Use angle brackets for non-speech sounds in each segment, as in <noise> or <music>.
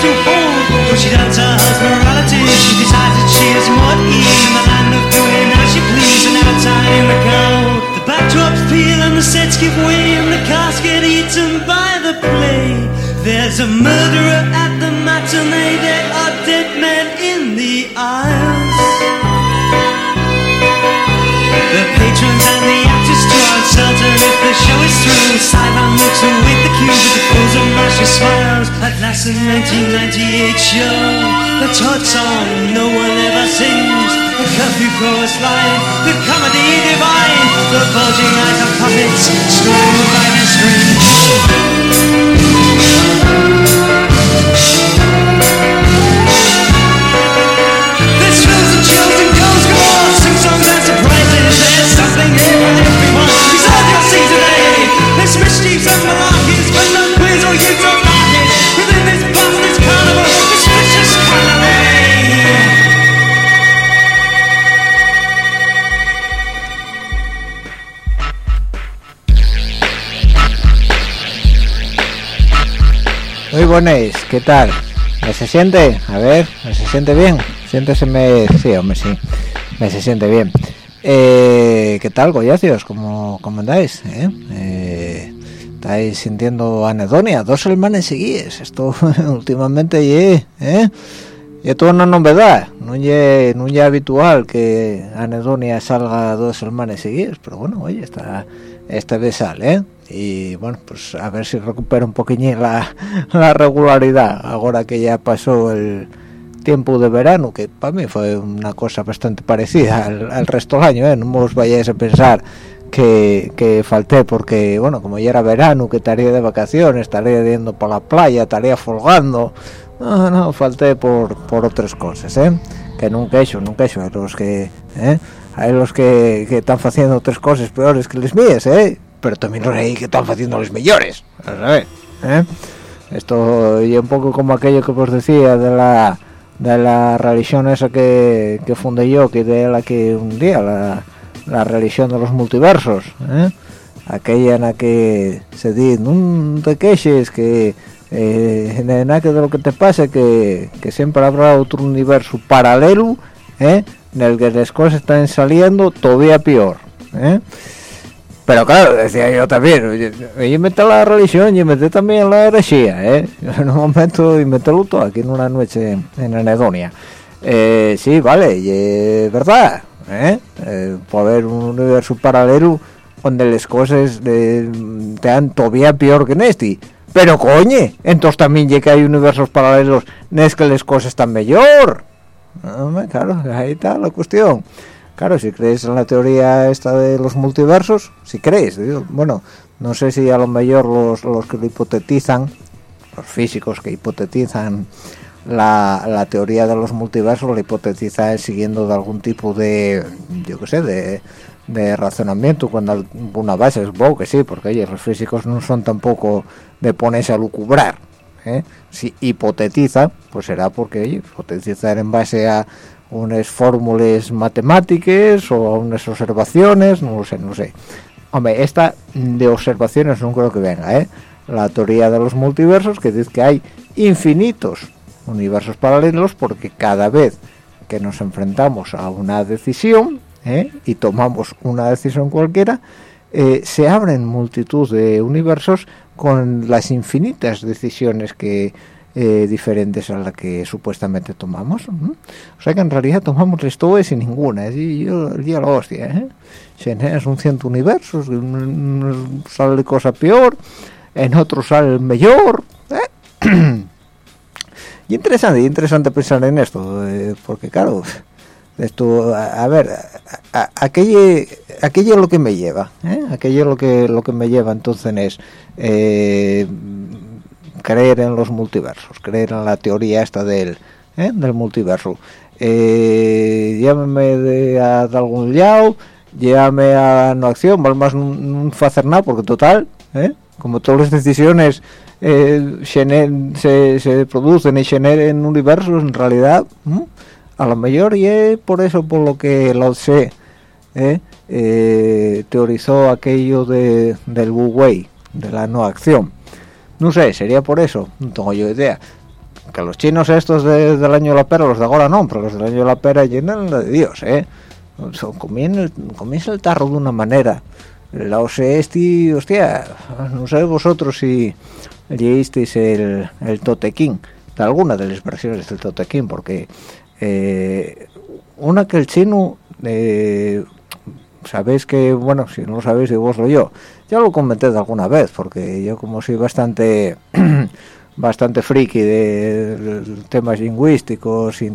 She needs. But she doubts her husband's morality. She decides that she is more in the land of doing she outside in the cold. The backdrops peel and the sets give way and the cast get eaten by the play. There's a murderer at the matinee. There are dead men in the aisles. The patrons and the actors uncertain if the show is through. Sideline looks await the cue with the pose of Marcia smiles. At last, the 1998 show, the Todd song no one ever sings. The curfew chorus line, the comedy divine, the bulging eyes of puppets, screwing by the strings. ¿Qué tal? ¿Me se siente? A ver, ¿me se siente bien? Siénteseme... Sí, hombre, sí. Me se siente bien. Eh, ¿Qué tal, Goyacios? ¿Cómo, cómo andáis? eh? Eh, ¿Estáis sintiendo anedonia? Dos semanas seguidas. Esto <laughs> últimamente ye, ¿eh? Y esto es una novedad. No es no habitual que anedonia salga dos semanas seguidas. Pero bueno, oye, esta, esta vez sale, ¿eh? y bueno pues a ver si recupera un poquillín la, <laughs> la regularidad ahora que ya pasó el tiempo de verano que para mí fue una cosa bastante parecida al, resto del año ¿eh? no os vayáis a pensar que, que falté porque bueno como ya era verano que estaría de vacaciones estaría yendo por la playa estaría folgando no no falté por, por otras cosas ¿eh? que nunca he hecho nunca he hecho los que ¿eh? Hay los que, que están haciendo otras cosas peores que las mías ¿eh? pero también los hay que están haciendo los mejores a ver ¿eh? esto y un poco como aquello que os decía de la de la religión esa que, que fundé yo que de la que un día la, la religión de los multiversos ¿eh? aquella en la que se dice no te quejes que eh, nada que de lo que te pase que, que siempre habrá otro universo paralelo ¿eh? en el que las cosas están saliendo todavía peor ¿eh? pero claro decía yo también inventé la religión y inventé también la herejía ¿eh? <laughs> en un momento inventé todo aquí en una noche en Anedonia Eh, sí, vale, y verdad, ¿eh? ¿eh? puede haber un universo paralelo donde las cosas te dan todavía peor que en este. Pero coñe, entonces también ya que hay universos paralelos, no es que las cosas están mejor. Claro, ahí está la cuestión. Claro, si crees en la teoría esta de los multiversos, si crees, bueno, no sé si a lo mejor los, los que lo hipotetizan, los físicos que hipotetizan la, teoría de los multiversos, lo hipotetizan siguiendo de algún tipo de, yo qué sé, de, razonamiento, cuando una base bueno que sí, porque los físicos no son tampoco de ponerse a lucubrar. ¿Eh? Si hipotetiza, pues será porque hipotetizar en base a unas fórmulas matemáticas o a unas observaciones, no lo sé, no sé. Hombre, esta de observaciones no creo que venga, ¿eh? La teoría de los multiversos que dice que hay infinitos universos paralelos porque cada vez que nos enfrentamos a una decisión ¿eh? y tomamos una decisión cualquiera, eh, se abren multitud de universos con las infinitas decisiones que eh, diferentes a la que supuestamente tomamos. O sea que en realidad tomamos esto sin ninguna. Y yo el día la hostia. ¿eh? es un ciento universos, sale cosa peor, en otros sale mejor. ¿eh? <clears throat> y interesante, interesante pensar en esto, eh, porque claro, esto, a, ver, aquello, aquello es lo que me lleva, aquello es lo que, lo que me lleva entonces es creer en los multiversos, creer en la teoría esta del, ¿eh? del multiverso. Eh, llámeme de, a, algún lado, llévame a no acción, más no, hacer nada, porque total, ¿eh? como todas las decisiones eh, se, se, producen y generen universos, en realidad, a lo mejor y es por eso por lo que lo sé, teorizó aquello de, del Wu Wei, de la no acción no sé, sería por eso, no tengo yo idea. Que los chinos estos del año de la pera, los de ahora no, pero los del año de la pera llenan de Dios, ¿eh? Comienza el, tarro de una manera. La este, hostia, no sé vosotros si leísteis el, el Totequín, de alguna de las versiones del Totequín, porque eh, una que el chino, eh, sabéis que, bueno, si no lo sabéis, vos lo yo, ya lo comenté de alguna vez porque yo como soy bastante <clears throat> bastante friki de, temas lingüísticos y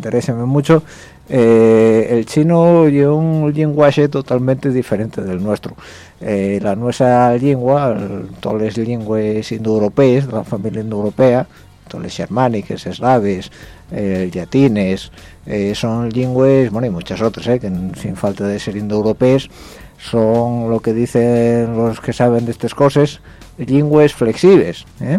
mucho eh, el chino es un lenguaje totalmente diferente del nuestro. Eh, la nuestra lengua todas las lenguas indoeuropeas la familia indoeuropea todas las germánicas, eslaves, eh, latines, son lenguas, bueno, y muchas otras, que sin falta de ser indoeuropeas, son lo que dicen los que saben de estas cosas lingües flexibles ¿eh?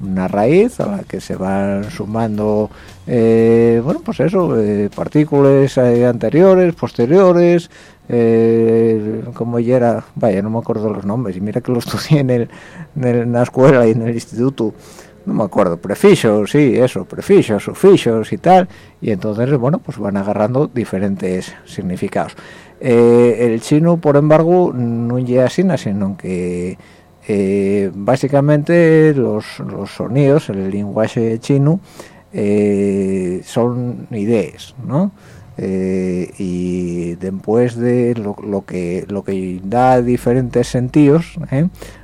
una raíz a la que se van sumando eh, bueno pues eso eh, partículas anteriores posteriores como ya era vaya no me acuerdo los nombres y mira que lo <laughs> estudié en, el, en, la escuela y en el instituto no me acuerdo, prefijos, sí, eso, prefijos, sufijos y tal, y entonces, bueno, pues van agarrando diferentes significados. Eh, el chino, por embargo, no llega así, sino que eh, básicamente los, sonidos, el lenguaje chino, eh, son ideas, ¿no? Y después de lo, que lo que da diferentes sentidos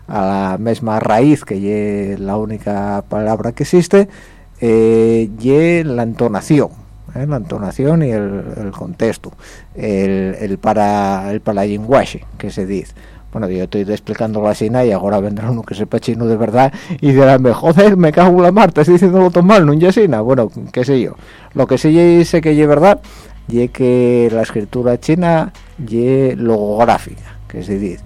a la misma raíz que es la única palabra que existe y la entonación ¿eh? la entonación y el, contexto, el, el, para el para lenguaje que se dice. Bueno, yo estoy explicando así y ahora vendrá uno que sepa chino de verdad y dirá, joder, me cago en la mar, estás diciendo todo mal, no yesina. Bueno, qué sé yo. Lo que sí sé que es verdad y que la escritura china es logográfica, que se dice.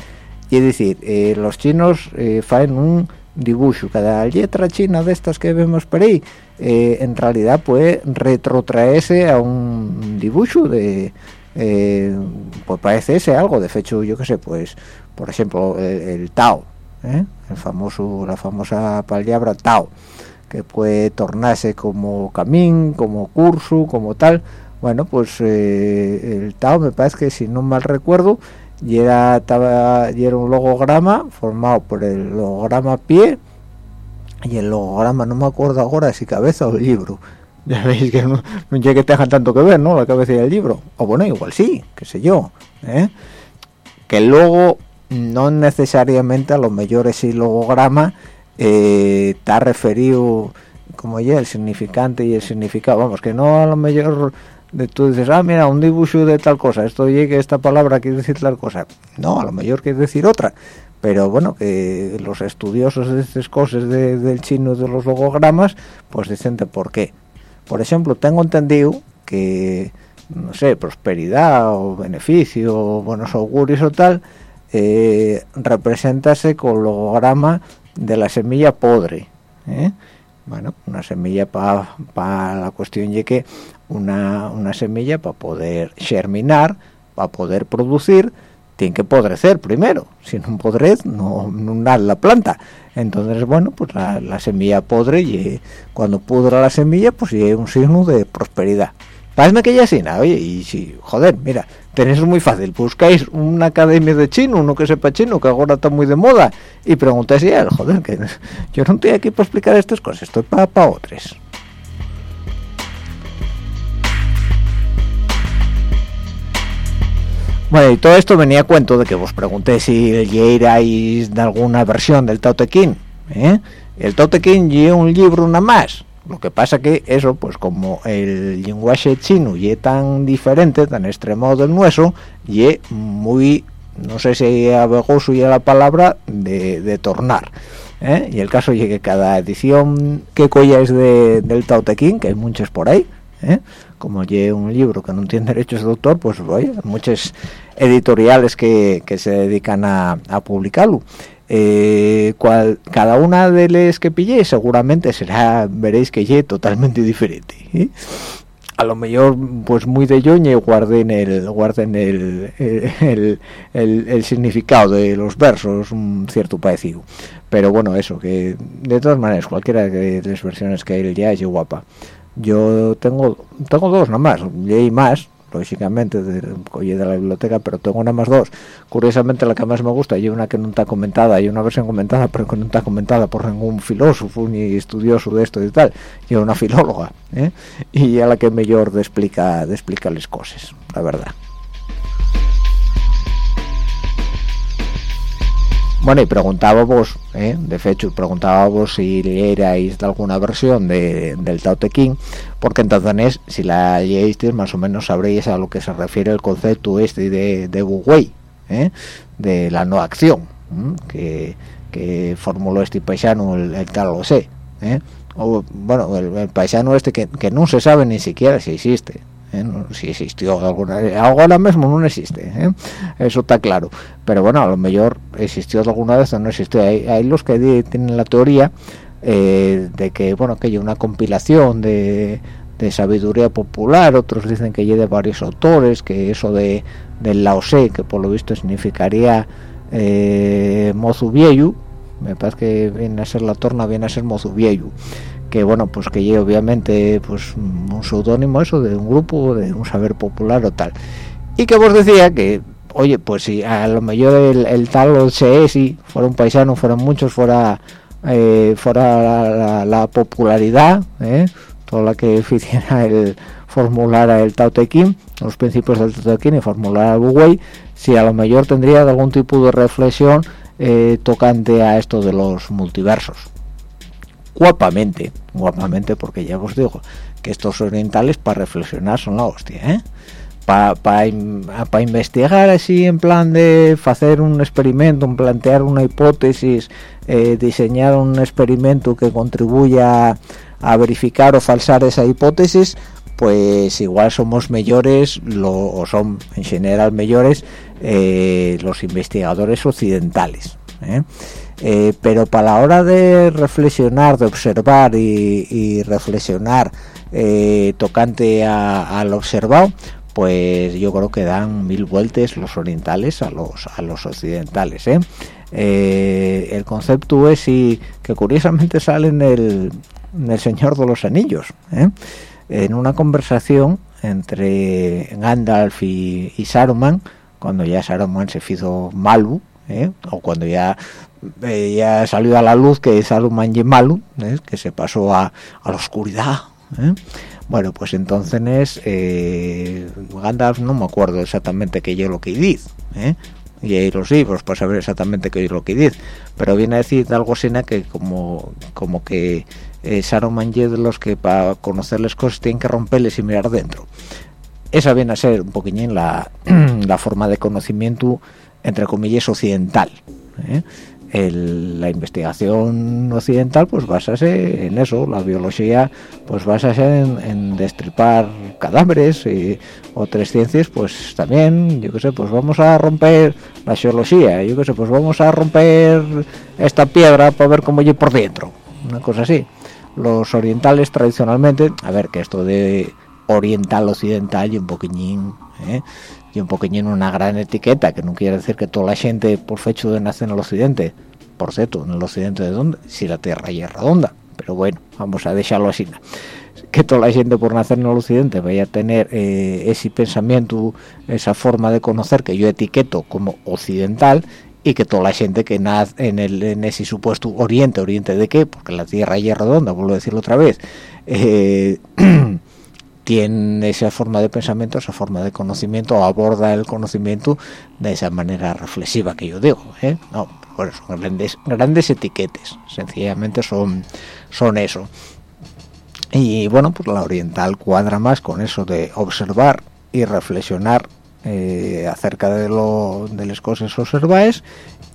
Y es decir, eh, los chinos eh, un dibujo, cada letra china de estas que vemos por ahí, eh, en realidad puede retrotraerse a un dibujo de, eh, pues parece ese algo, de hecho yo que sé, pues, por ejemplo, el, Tao, el famoso, la famosa palabra Tao, que puede tornarse como camín, como curso, como tal, bueno, pues el Tao me parece que si no mal recuerdo, y era, y era un logograma formado por el logograma pie y el logograma, no me acuerdo ahora si cabeza o libro, <laughs> ya veis que no, no que tenga tanto que ver, ¿no? La cabeza del libro. O bueno, igual sí, qué sé yo. ¿eh? Que luego no necesariamente a lo mejor ese logograma eh, está referido como ya el significante y el significado. Vamos, que no a lo mejor de tú dices, ah, mira, un dibujo de tal cosa, esto llega, esta palabra quiere decir tal cosa. No, a lo mejor quiere decir otra. Pero bueno, que los estudiosos de estas cosas del chino de los logogramas, pues dicen de por qué. Por ejemplo, tengo entendido que, no sé, prosperidad o beneficio, o buenos augurios o tal, eh, representase con logograma de la semilla podre. ¿eh? Bueno, una semilla para la cuestión de que una, una semilla para poder germinar, para poder producir, tiene que podrecer primero. Si no podrez, no, no la planta. Entonces, bueno, pues la, semilla podre y cuando pudra la semilla, pues es un signo de prosperidad. Parece que ya sí, oye, y si, joder, mira, tenéis muy fácil, buscáis una academia de chino, uno que sepa chino, que ahora está muy de moda, y preguntáis a joder, <laughs> yo no estoy aquí para explicar estas cosas, estoy para pa otros. Bueno, y todo esto venía a cuento de que vos pregunté si ya irais de alguna versión del Tao Te Ching, ¿eh? El Tao Te Ching un libro nada más, lo que pasa que eso, pues como el lenguaje chino y tan diferente, tan extremo del nuestro, y muy, no sé si abegoso ya la palabra, de, tornar. ¿eh? Y el caso es que cada edición que es de, del Tao Te Ching, que hay muchas por ahí, ¿eh? Como lleve un libro que no tiene derechos de autor, pues hay muchas editoriales que, se dedican a, a publicarlo eh, cual, cada una de las que pillé seguramente será, veréis que es totalmente diferente. ¿eh? A lo mejor, pues muy de yoñe guarden el guarden el, el, el, significado de los versos, un cierto parecido. Pero bueno, eso, que de todas maneras, cualquiera de las versiones que él ya es guapa. Yo tengo tengo dos nomás, y hay más, lógicamente de, de la biblioteca pero tengo una más dos curiosamente la que más me gusta y una que no está comentada y una versión comentada pero que no está comentada por ningún filósofo ni estudioso de esto y tal y una filóloga ¿eh? y a la que mejor de explica de explicarles cosas la verdad Bueno, y preguntábamos, ¿eh? de hecho, preguntábamos si leerais alguna versión de, del Tao Te porque entonces, si la leísteis, más o menos sabréis a lo que se refiere el concepto este de, de Wu ¿eh? de la no acción, que, que, formuló este paisano, el, tal lo sé. ¿eh? O, bueno, el, paisano este que, que no se sabe ni siquiera si existe, ¿eh? si existió alguna ahora mismo no existe ¿eh? eso está claro. Pero bueno a lo mejor existió alguna vez o no existió. Hay, los que tienen la teoría eh, de que bueno que hay una compilación de, sabiduría popular. Otros dicen que hay de varios autores que eso de del laosé que por lo visto significaría mozu viejo me parece que viene a ser la torna viene a ser mozu viejo que bueno pues que lleve obviamente pues un seudónimo eso de un grupo de un saber popular o tal y que vos decía que oye pues si a lo mejor el, tal o se si fuera un paisano fueran muchos fuera eh, fuera la, popularidad ¿eh? toda la que <laughs> hiciera el formular el Tao Te los principios del Tao Te y formular el Wu si a lo mejor tendría algún tipo de reflexión eh, tocante a esto de los multiversos guapamente, guapamente, porque ya os digo que estos orientales para reflexionar son la hostia, ¿eh? Para investigar así en plan de hacer un experimento, plantear una hipótesis, eh, diseñar un experimento que contribuya a verificar o falsar esa hipótesis, pues igual somos mejores, lo, o son en general mejores, eh, los investigadores occidentales. ¿eh? Eh, pero para la hora de reflexionar, de observar y, reflexionar eh, tocante al observado, pues yo creo que dan mil vueltas los orientales a los a los occidentales. ¿eh? el concepto es y que curiosamente sale en el, Señor de los Anillos, en una conversación entre Gandalf y, y Saruman, cuando ya Saruman se hizo malo, o cuando ya eh, ya salió a la luz que Saruman y Malu, ¿eh? que se pasó a, a la oscuridad. ¿eh? bueno pues entonces eh, Gandalf no me acuerdo exactamente qué yo lo que dice ¿eh? y hay los libros para saber exactamente qué es lo que dice pero viene a decir algo así que como como que Saruman de los que para conocer las cosas tienen que romperles y mirar dentro esa viene a ser un poquillín la, <clears throat> la forma de conocimiento entre comillas occidental ¿eh? La investigación occidental pues basase en eso la biología pues basase en, destripar cadáveres y otras ciencias pues también yo qué sé pues vamos a romper la geología yo qué sé pues vamos a romper esta piedra para ver cómo oye por dentro una cosa así los orientales tradicionalmente a ver que esto de oriental occidental y un poquillín ¿eh? Y un poquillín una gran etiqueta que no quiere decir que toda la gente por fecho de nacer en el occidente por cierto en el occidente de dónde si la tierra ya es redonda pero bueno vamos a dejarlo así. Que toda la gente por nacer en el occidente vaya a tener eh, ese pensamiento esa forma de conocer que yo etiqueto como occidental y que toda la gente que nace en, el, en ese supuesto oriente, oriente de qué, porque la tierra ya es redonda, vuelvo a decirlo otra vez, eh, <clears throat> tiene esa forma de pensamiento, esa forma de conocimiento, aborda el conocimiento de esa manera reflexiva que yo digo. ¿eh? No, son grandes, grandes etiquetes, sencillamente son, son eso. Y bueno, pues la oriental cuadra más con eso de observar y reflexionar eh, acerca de, lo, de las cosas observáis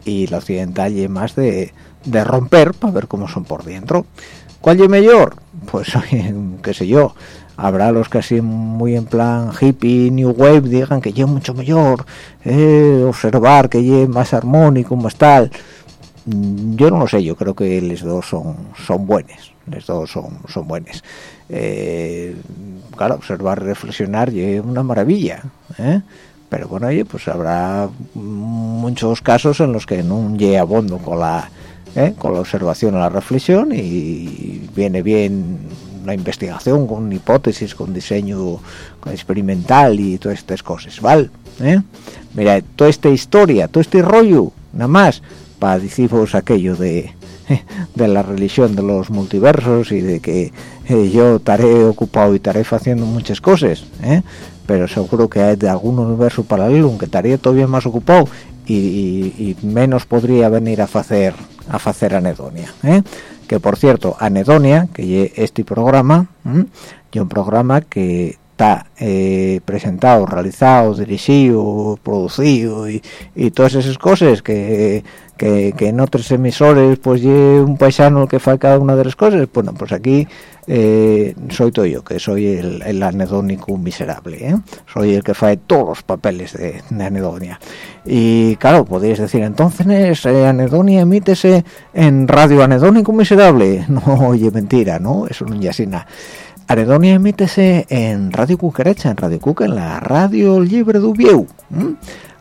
y la occidental y más de, de romper para ver cómo son por dentro. ¿Cuál es mejor? Pues, <laughs> qué sé yo, habrá los que así muy en plan hippie, new wave, digan que yo mucho mejor, eh, observar que yo más armónico, más tal. Mm, yo no lo sé, yo creo que los dos son, son buenos, los dos son, son buenos. Eh, claro, observar reflexionar es una maravilla, ¿eh? pero bueno, oye, pues habrá muchos casos en los que no llegue abondo con la, con la observación o la reflexión y viene bien la investigación con hipótesis, con diseño experimental y todas estas cosas, ¿vale? ¿Eh? Mira, toda esta historia, todo este rollo, nada más, para deciros aquello de, <laughs> de la religión de los multiversos y de que eh, yo estaré ocupado y estaré haciendo muchas cosas, ¿eh? pero seguro que hay de algún universo paralelo en que estaría todavía más ocupado y, menos podría venir a hacer a hacer anedonia. ¿eh? Que por cierto anedonia que este programa y un programa que está eh, presentado realizado dirigido producido y, y todas esas cosas que que, en otros emisores pues lleve un paisano que fa cada una de las cosas bueno pues aquí eh, soy todo yo que soy el, anedónico miserable ¿eh? soy el que fae todos los papeles de, anedonia. Y claro podéis decir entonces eh, anedonia emítese en radio anedónico miserable <laughs> no oye mentira no eso no es así nada Anedonia emítese en Radio Cucarecha, en Radio Cuca, en la radio libre de Ubieu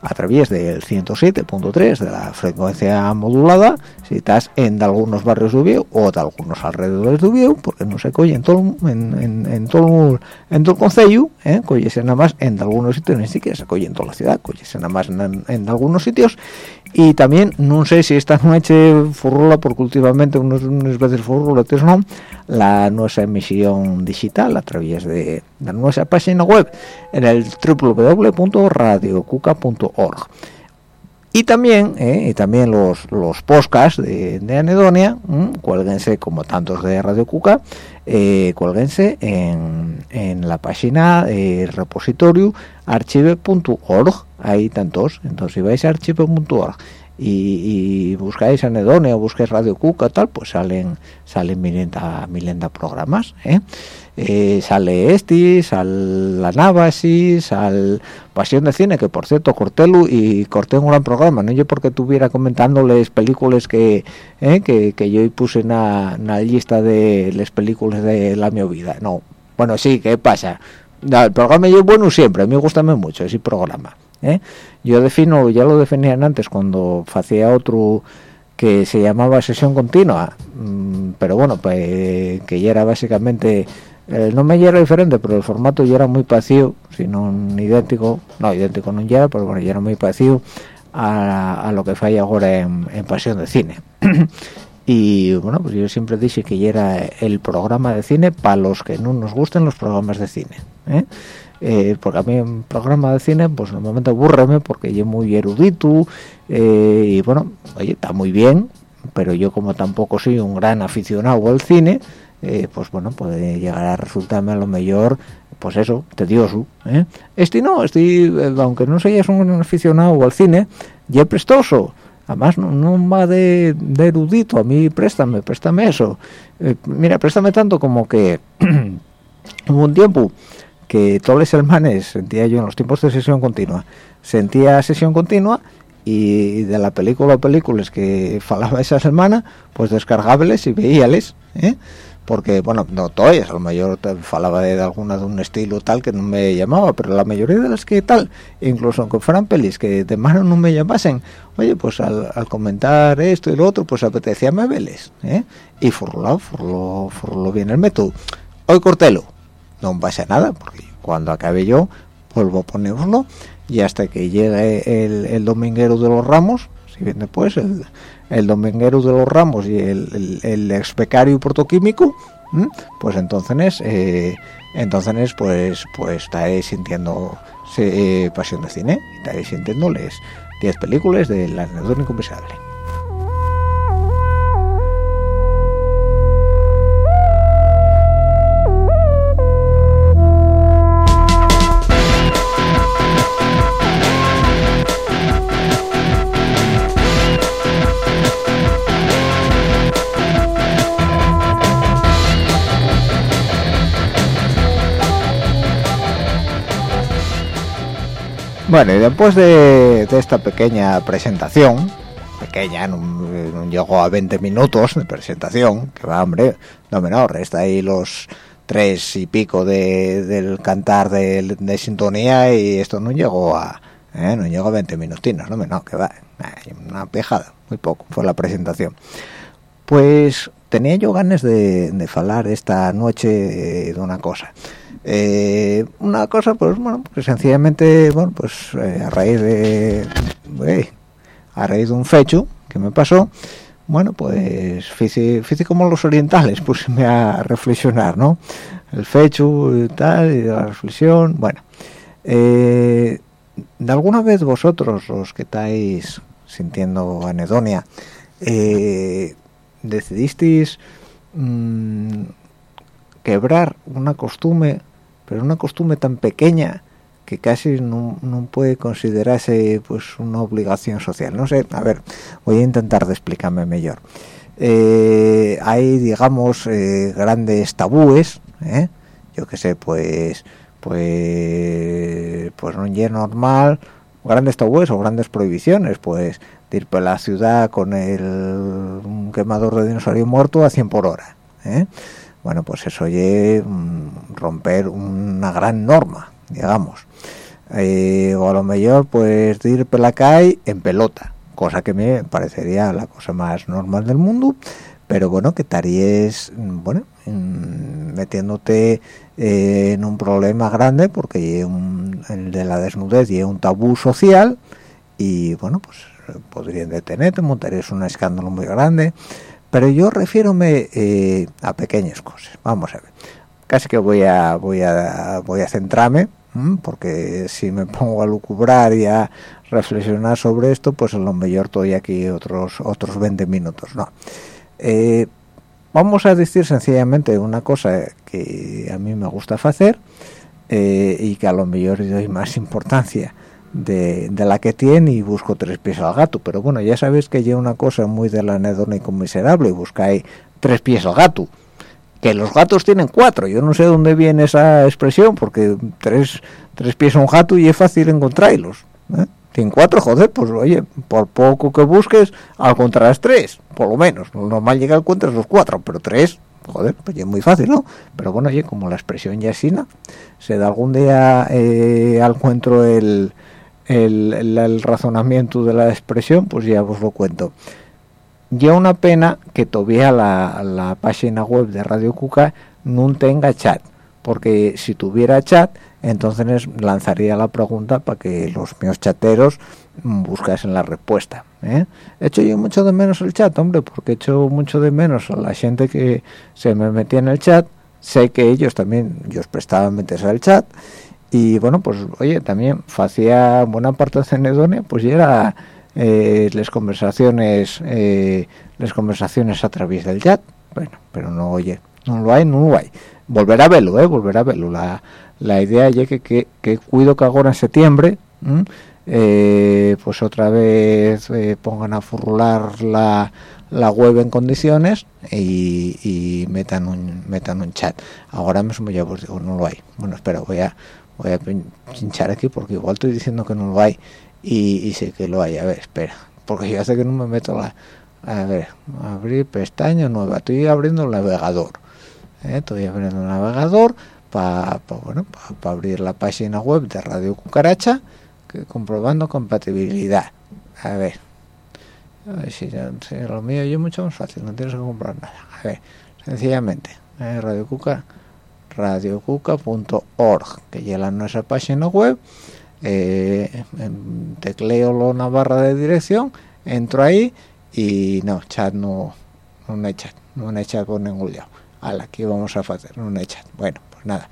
a través del 107.3 de la frecuencia modulada. Si estás en algunos barrios de Ubieu o de algunos alrededores de Ubieu porque no se coge en todo en, en, en todo el concello ¿eh? nada más en algunos sitios ni siquiera se coge en toda la ciudad coyese nada más en, algunos sitios y también no sé si esta noche furrula porque últimamente unos, unas veces furrula no la nuestra emisión digital a través de, de nuestra página web en el www.radiocuca.org y también eh, y también los los podcasts de, Anedonia cuélguense como tantos de Radio Cuca eh, cuélguense en, en la página eh, repositorio archive.org ahí tantos. Entonces si vais a archive.org y, buscáis Anedonia o buscáis Radio Cuca tal pues salen salen milenta milenta programas ¿eh? Eh, sale este sale la Navasis sale Pasión de Cine que por cierto cortélo y corté un gran programa. No yo porque tuviera comentándoles películas que ¿eh? que, yo puse en la lista de las películas de la mi vida. No. Bueno sí qué pasa el programa yo bueno siempre a mí gusta mucho ese programa ¿eh? yo defino ya lo definían antes cuando hacía otro que se llamaba sesión continua mm, pero bueno pues que ya era básicamente el nombre ya era diferente pero el formato ya era muy parecido si no idéntico no idéntico no ya pero bueno ya era muy parecido a, lo que falla ahora en, Pasión de Cine <clears throat> y bueno pues yo siempre dije que ya era el programa de cine para los que no nos gusten los programas de cine ¿eh? Eh, porque a mí un programa de cine pues normalmente aburreme porque yo muy erudito eh, y bueno oye está muy bien pero yo como tampoco soy un gran aficionado al cine pues bueno puede llegar a resultarme a lo mejor pues eso tedioso ¿eh? este no este aunque no seas un aficionado al cine ya prestoso además no, no va de, erudito a mí préstame préstame eso eh, mira préstame tanto como que <clears throat> hubo un tiempo que todos los hermanos sentía yo en los tiempos de sesión continua sentía sesión continua y de la película o películas que falaba esa semana pues descargábeles y veíales ¿eh? porque bueno no todas a lo mejor falaba de, alguna de un estilo tal que no me llamaba pero la mayoría de las que tal incluso aunque fueran pelis que de mano no me llamasen oye pues al, comentar esto y lo otro pues apetecía me veles ¿eh? y furlo furlo furlo bien el método hoy cortelo no pasa nada porque cuando acabe yo vuelvo a ponerlo y hasta que llegue el, el dominguero de los ramos si bien después el el dominguero de los ramos y el, el, ex becario protoquímico pues entonces eh, entonces pues pues estaré sintiendo eh, pasión de cine estaré sintiéndoles 10 películas del anedónico inconmensurable Bueno, y después de, esta pequeña presentación, pequeña, no, llegó a 20 minutos de presentación, que va, hombre, no menor, está ahí los tres y pico de, del cantar de, sintonía y esto no llegó a eh, no llegó a 20 minutinos, no menor, que va, una pejada, muy poco, fue la presentación. Pues tenía yo ganas de, de hablar esta noche de una cosa eh, una cosa pues bueno pues sencillamente bueno pues eh, a raíz de a raíz de un fecho que me pasó bueno pues fíjate como los orientales <laughs> pues me a reflexionar no el fecho y tal y la reflexión bueno eh, de alguna vez vosotros los que estáis sintiendo anedonia decidisteis mm, quebrar una costumbre pero una costumbre tan pequeña que casi no, puede considerarse pues una obligación social. No sé, a ver, voy a intentar de explicarme mejor. Eh, hay, digamos, eh, grandes tabúes, ¿eh? yo qué sé, pues, pues, pues no es normal, grandes tabúes o grandes prohibiciones, pues, de ir por la ciudad con el quemador de dinosaurio muerto a 100 por hora, ¿eh? Bueno pues eso oye mm, romper una gran norma digamos. Eh, o a lo mejor pues de ir por la calle en pelota cosa que me parecería la cosa más normal del mundo pero bueno que estarías mm, bueno mm, metiéndote eh, en un problema grande porque el de la desnudez y un tabú social y bueno pues podrían detenerte montarías un escándalo muy grande pero yo refiérome eh, a pequeñas cosas. Vamos a ver. Casi que voy a voy a voy a centrarme porque si me pongo a lucubrar y a reflexionar sobre esto pues a lo mejor estoy aquí otros otros 20 minutos no eh, vamos a decir sencillamente una cosa que a mí me gusta hacer eh, y que a lo mejor doy más importancia de, la que tiene y busco tres pies al gato. Pero bueno, ya sabéis que hay una cosa muy de la anedónico miserable, buscáis tres pies al gato. Que los gatos tienen cuatro, yo no sé dónde viene esa expresión, porque tres, tres pies a un gato y es fácil encontrarlos. ¿eh? Cuatro, joder, pues oye, por poco que busques, encontrarás tres, por lo menos. Lo normal llega encuentras los cuatro, pero tres, joder, pues es muy fácil, ¿no? Pero bueno, oye, como la expresión ya se da algún día eh, al encuentro el el, razonamiento de la expresión, pues ya os lo cuento. Ya una pena que todavía la, página web de Radio Cuca no tenga chat, porque si tuviera chat entonces lanzaría la pregunta para que los míos chateros buscasen la respuesta ¿eh? hecho yo mucho de menos el chat hombre porque hecho mucho de menos a la gente que se me metía en el chat sé que ellos también ellos prestaban meterse al chat y bueno pues oye también hacía buena parte de Cenedonia pues ya era eh, las conversaciones eh, las conversaciones a través del chat. Bueno pero no oye no lo hay no lo hay. Volver a verlo eh volver a verlo. La, la idea es que, que, que, cuido que ahora en septiembre eh, pues otra vez eh, pongan a furrular la, la web en condiciones y, y, metan un metan un chat. Ahora mismo ya os digo no lo hay. Bueno espera voy a voy a pinchar aquí porque igual estoy diciendo que no lo hay. Y, sé que lo hay. A ver espera. Porque yo sé que no me meto la a ver abrir pestaña nueva estoy abriendo el navegador. ¿eh? estoy abriendo el navegador para bueno para abrir la página web de Radio Cucaracha que, comprobando compatibilidad. A ver. Ver si, lo mío yo mucho más fácil no tienes que comprar nada. A ver sencillamente eh, Radio Cuca radiocuca.org que ya la nuestra página web eh, tecleo una barra de dirección entro ahí y no chat no no hay chat no hay chat por ningún lado. La aquí vamos a hacer no hay chat. Bueno pues nada.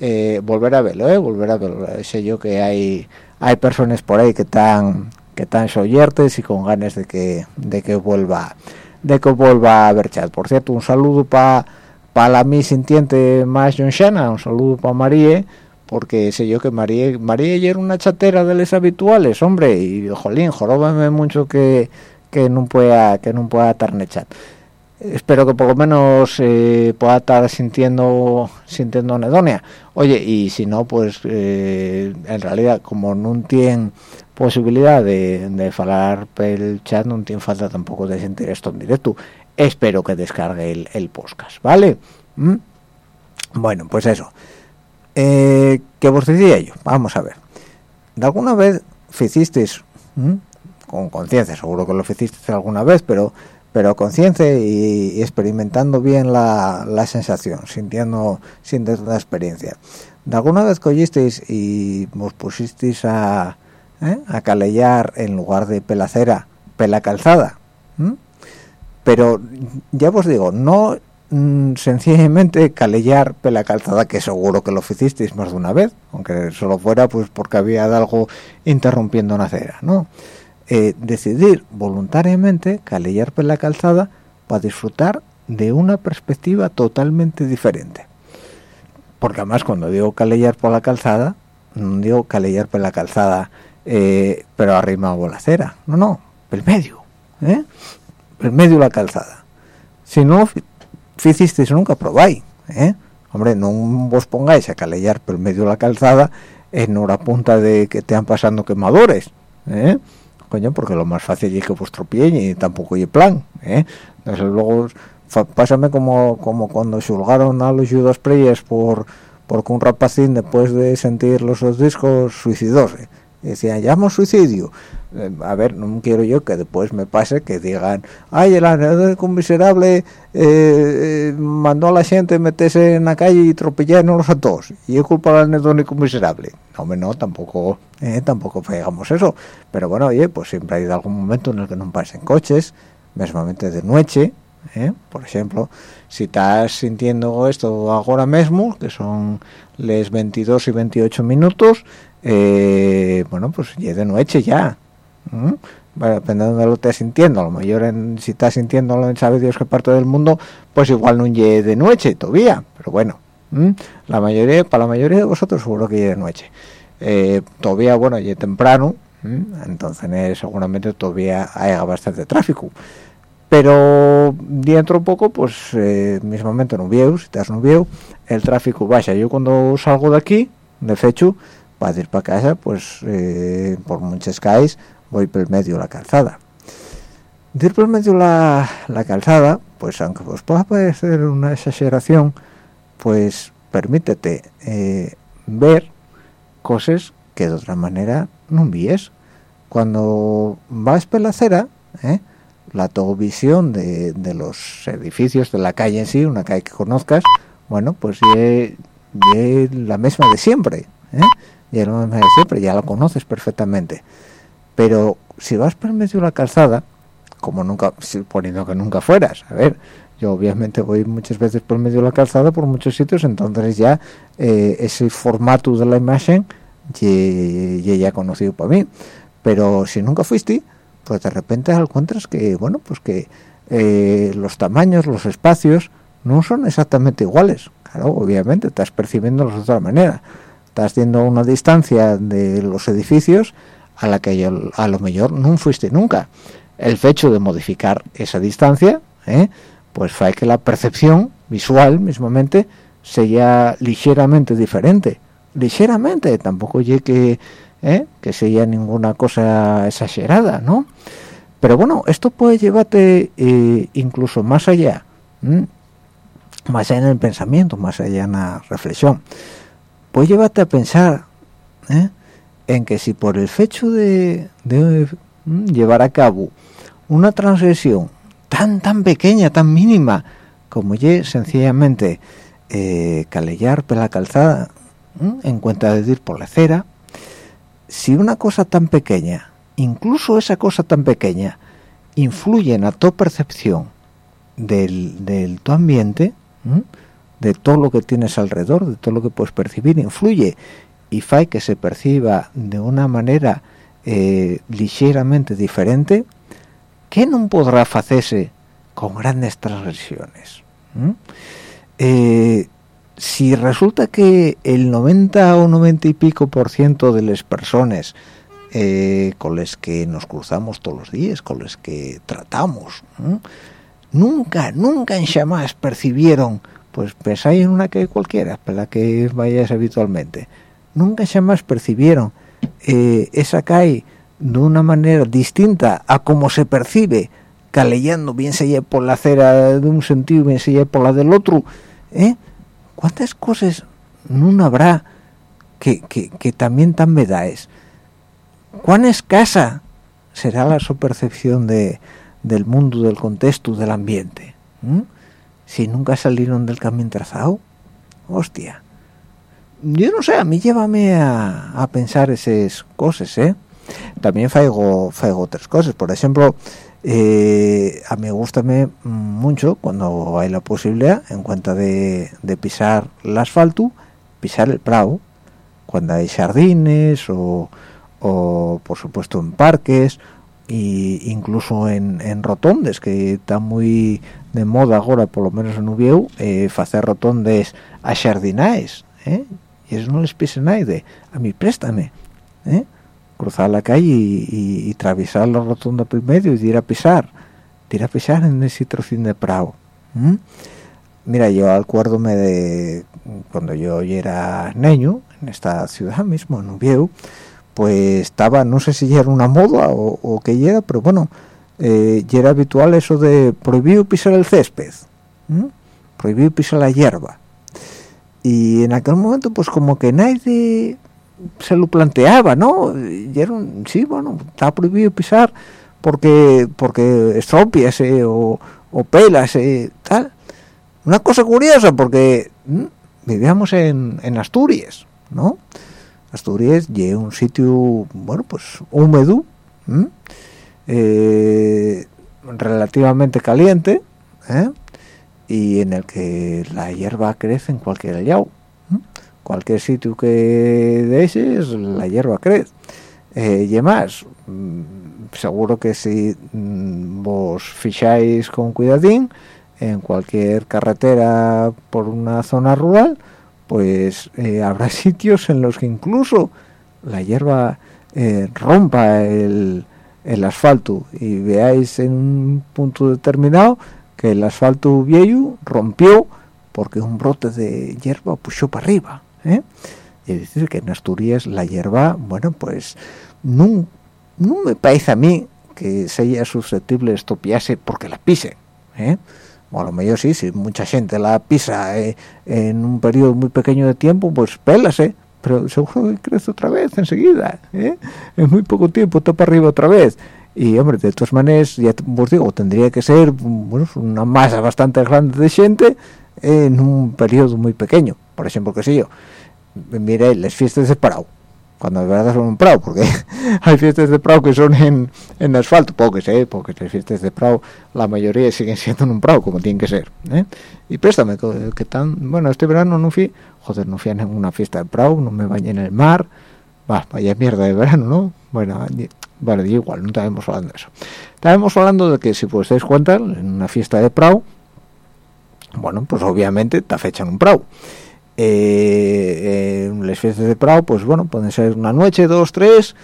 Eh, volver a verlo eh volver a verlo. Sé yo que hay hay personas por ahí que están que están soyertes y con ganas de que de que vuelva de que vuelva a ver chat. Por cierto un saludo para para mi sintiente más Shana, un saludo para María porque sé yo que María María era una chatera de las habituales hombre y jolín joróbame mucho que que no pueda que no pueda estar en chat. Espero que por lo menos eh, pueda estar sintiendo sintiendo anedonia oye y si no pues eh, en realidad como no tiene posibilidad de, de hablar el chat no tiene falta tampoco de sentir esto en directo espero que descargue el, el podcast vale ¿Mm? bueno pues eso eh, ¿qué vos decía yo? vamos a ver de alguna vez hicisteis con conciencia seguro que lo hicisteis alguna vez pero pero conciencia y, experimentando bien la, la, sensación, sintiendo, sintiendo la experiencia. ¿De alguna vez cogisteis y os pusisteis a, ¿eh? a calellar en lugar de pelacera, pela calzada? Pero ya os digo, no mm, sencillamente calellar pela calzada, que seguro que lo hicisteis más de una vez, aunque solo fuera pues porque había algo interrumpiendo una acera, ¿no? Eh, decidir voluntariamente calellar por la calzada para disfrutar de una perspectiva totalmente diferente. Porque además cuando digo calellar por la calzada, no digo calellar por la calzada, eh, pero arriba o la acera. No, no, el medio, ¿eh? El medio de la calzada. Si no hicisteis nunca, probáis, ¿eh? Hombre, no vos pongáis a calellar por medio de la calzada en hora punta de que te han pasando quemadores, ¿eh? coño, porque lo más fácil es que vuestro pie y tampoco hay plan, ¿eh? Desde luego, pásame como, como cuando xulgaron a los Judas Priest por porque un rapacín después de sentir los dos discos suicidóse. Decían, llamo suicidio. Eh, a ver, no quiero yo que después me pase que digan, ay, el anedónico miserable eh, eh, mandó a la gente meterse en la calle y atropellarnos a todos. Y es culpa del anedónico miserable. No, no, tampoco, tampoco pegamos eso. Pero bueno, oye, pues siempre hay algún momento en el que no pasen coches, mesmamente de noche, por ejemplo, si estás sintiendo esto ahora mismo, que son les 22 y 28 minutos, bueno, pues ya de noche ya, ¿Mm? Bueno, dependiendo de lo estés sintiendo, a lo mejor en, si estás sintiéndolo en sabe Dios qué parte del mundo, pues igual no llegue de noche todavía, pero bueno, la mayoría, para la mayoría de vosotros seguro que llegue de noche. Eh, todavía, bueno, llegue temprano, entonces seguramente todavía hay bastante tráfico. Pero dentro un poco, pues eh, mismamente no veo, si estás no veo, el tráfico vaya. Yo cuando salgo de aquí, de fecho, para ir para casa, pues eh, por muchas calles voy por el medio de la calzada. Ir por el medio de la, la calzada, pues aunque os pueda parecer una exageración, pues permítete eh, ver cosas que de otra manera no víes. Cuando vas por la acera, eh, la visión de, de, los edificios de la calle en sí, una calle que conozcas, bueno, pues es la misma de siempre ¿eh? y la misma de siempre ya la conoces perfectamente pero si vas por medio de la calzada como nunca suponiendo que nunca fueras a ver yo obviamente voy muchas veces por medio de la calzada por muchos sitios entonces ya eh, ese formato de la imagen ya, ya conocido para mí. Pero si nunca fuiste pues de repente encuentras que bueno pues que eh, los tamaños los espacios no son exactamente iguales. Claro obviamente estás percibiéndolos de otra manera. Estás viendo una distancia de los edificios a la que a lo mejor no fuiste nunca el hecho de modificar esa distancia ¿eh? pues hace que la percepción visual mismamente sea ligeramente diferente ligeramente tampoco llegue que ¿eh? que sea ninguna cosa exagerada no pero bueno esto puede llevarte eh, incluso más allá más allá en el pensamiento más allá en la reflexión puede llevarte a pensar ¿eh? En que si por el hecho de, llevar a cabo una transgresión tan tan pequeña tan mínima como ye sencillamente eh, calellar por la calzada en cuenta de ir por la acera si una cosa tan pequeña incluso esa cosa tan pequeña influye en la tu percepción del, del tu ambiente de todo lo que tienes alrededor de todo lo que puedes percibir influye y fae que se perciba de una manera eh, ligeramente diferente ¿qué no podrá hacerse con grandes transgresiones eh, si resulta que el 90 o 90 y pico por ciento de las personas eh, con las que nos cruzamos todos los días, con las que tratamos, nunca, nunca en jamás percibieron, pues pensáis en una que cualquiera, para la que vayáis habitualmente, nunca jamás percibieron eh, esa calle de una manera distinta a como se percibe calellando, bien sea por la acera de un sentido, bien sea por la del otro, ¿eh? ¿cuántas cosas no habrá que, que, también tan es? ¿Cuán escasa será la su percepción de, del mundo, del contexto, del ambiente? Si nunca salieron del camino trazado, hostia. Yo no sé, a mí llévame a, a pensar esas cosas, ¿eh? También faigo, faigo otras cosas, por ejemplo, eh, a mí gusta mucho cuando hay la posibilidad en cuenta de, pisar el asfalto pisar el prado cuando hay jardines o, por supuesto en parques e incluso en, rotondes que está muy de moda ahora por lo menos en Ubieu eh, hacer rotondes a jardinaes ¿eh? Y eso no les pise nadie a mí préstame ¿eh? cruzar la calle y, atravesar la rotonda por medio y ir a pisar ir a pisar en ese trocín de prado mira yo acuérdome de cuando yo era niño en esta ciudad mismo en Ubieu pues estaba no sé si era una moda o, o que era pero bueno eh, ya era habitual eso de prohibido pisar el césped prohibido pisar la hierba y en aquel momento pues como que nadie se lo planteaba, ¿no? Y era sí, bueno, está prohibido pisar porque porque estropiase o, o pelase, tal. Una cosa curiosa porque vivíamos en, en Asturias, ¿no? Asturias es un sitio, bueno, pues húmedo, eh, relativamente caliente, ¿eh? Y en el que la hierba crece en cualquier lado cualquier sitio que dejes la hierba crece. Eh, y más mm, seguro que si mm, vos ficháis con cuidadín en cualquier carretera por una zona rural pues eh, habrá <laughs> sitios en los que incluso la hierba eh, rompa el, el, asfalto y veáis en un punto determinado que el asfalto viejo rompió porque un brote de hierba puso para arriba ¿eh? Es decir, que en Asturias la hierba, bueno, pues no, me parece a mí que sea susceptible de estopiarse porque la pise. ¿eh? O a lo mejor sí, si mucha gente la pisa eh, en un periodo muy pequeño de tiempo, pues pélase, pero seguro que crece otra vez enseguida. ¿eh? En muy poco tiempo está para arriba otra vez. Y, hombre, de todas maneras, ya os digo, tendría que ser bueno, una masa bastante grande de gente en un periodo muy pequeño. Por ejemplo que sé yo mire las fiestas de Prado. Cuando de verdad son un Prado porque <laughs> hay fiestas de Prado que son en, en asfalto. Porque sé porque las fiestas de Prado la mayoría siguen siendo en un Prado como tienen que ser ¿eh? y préstame que, tan bueno este verano no fui. Joder no fui a ninguna fiesta de Prado no me bañé en el mar. Va vaya mierda de verano no bueno vale igual no estábamos hablando de eso estábamos hablando de que si os dais cuenta en una fiesta de Prado bueno pues obviamente está fecha en un Prado eh, las fiestas de Prado pues bueno pueden ser una noche dos tres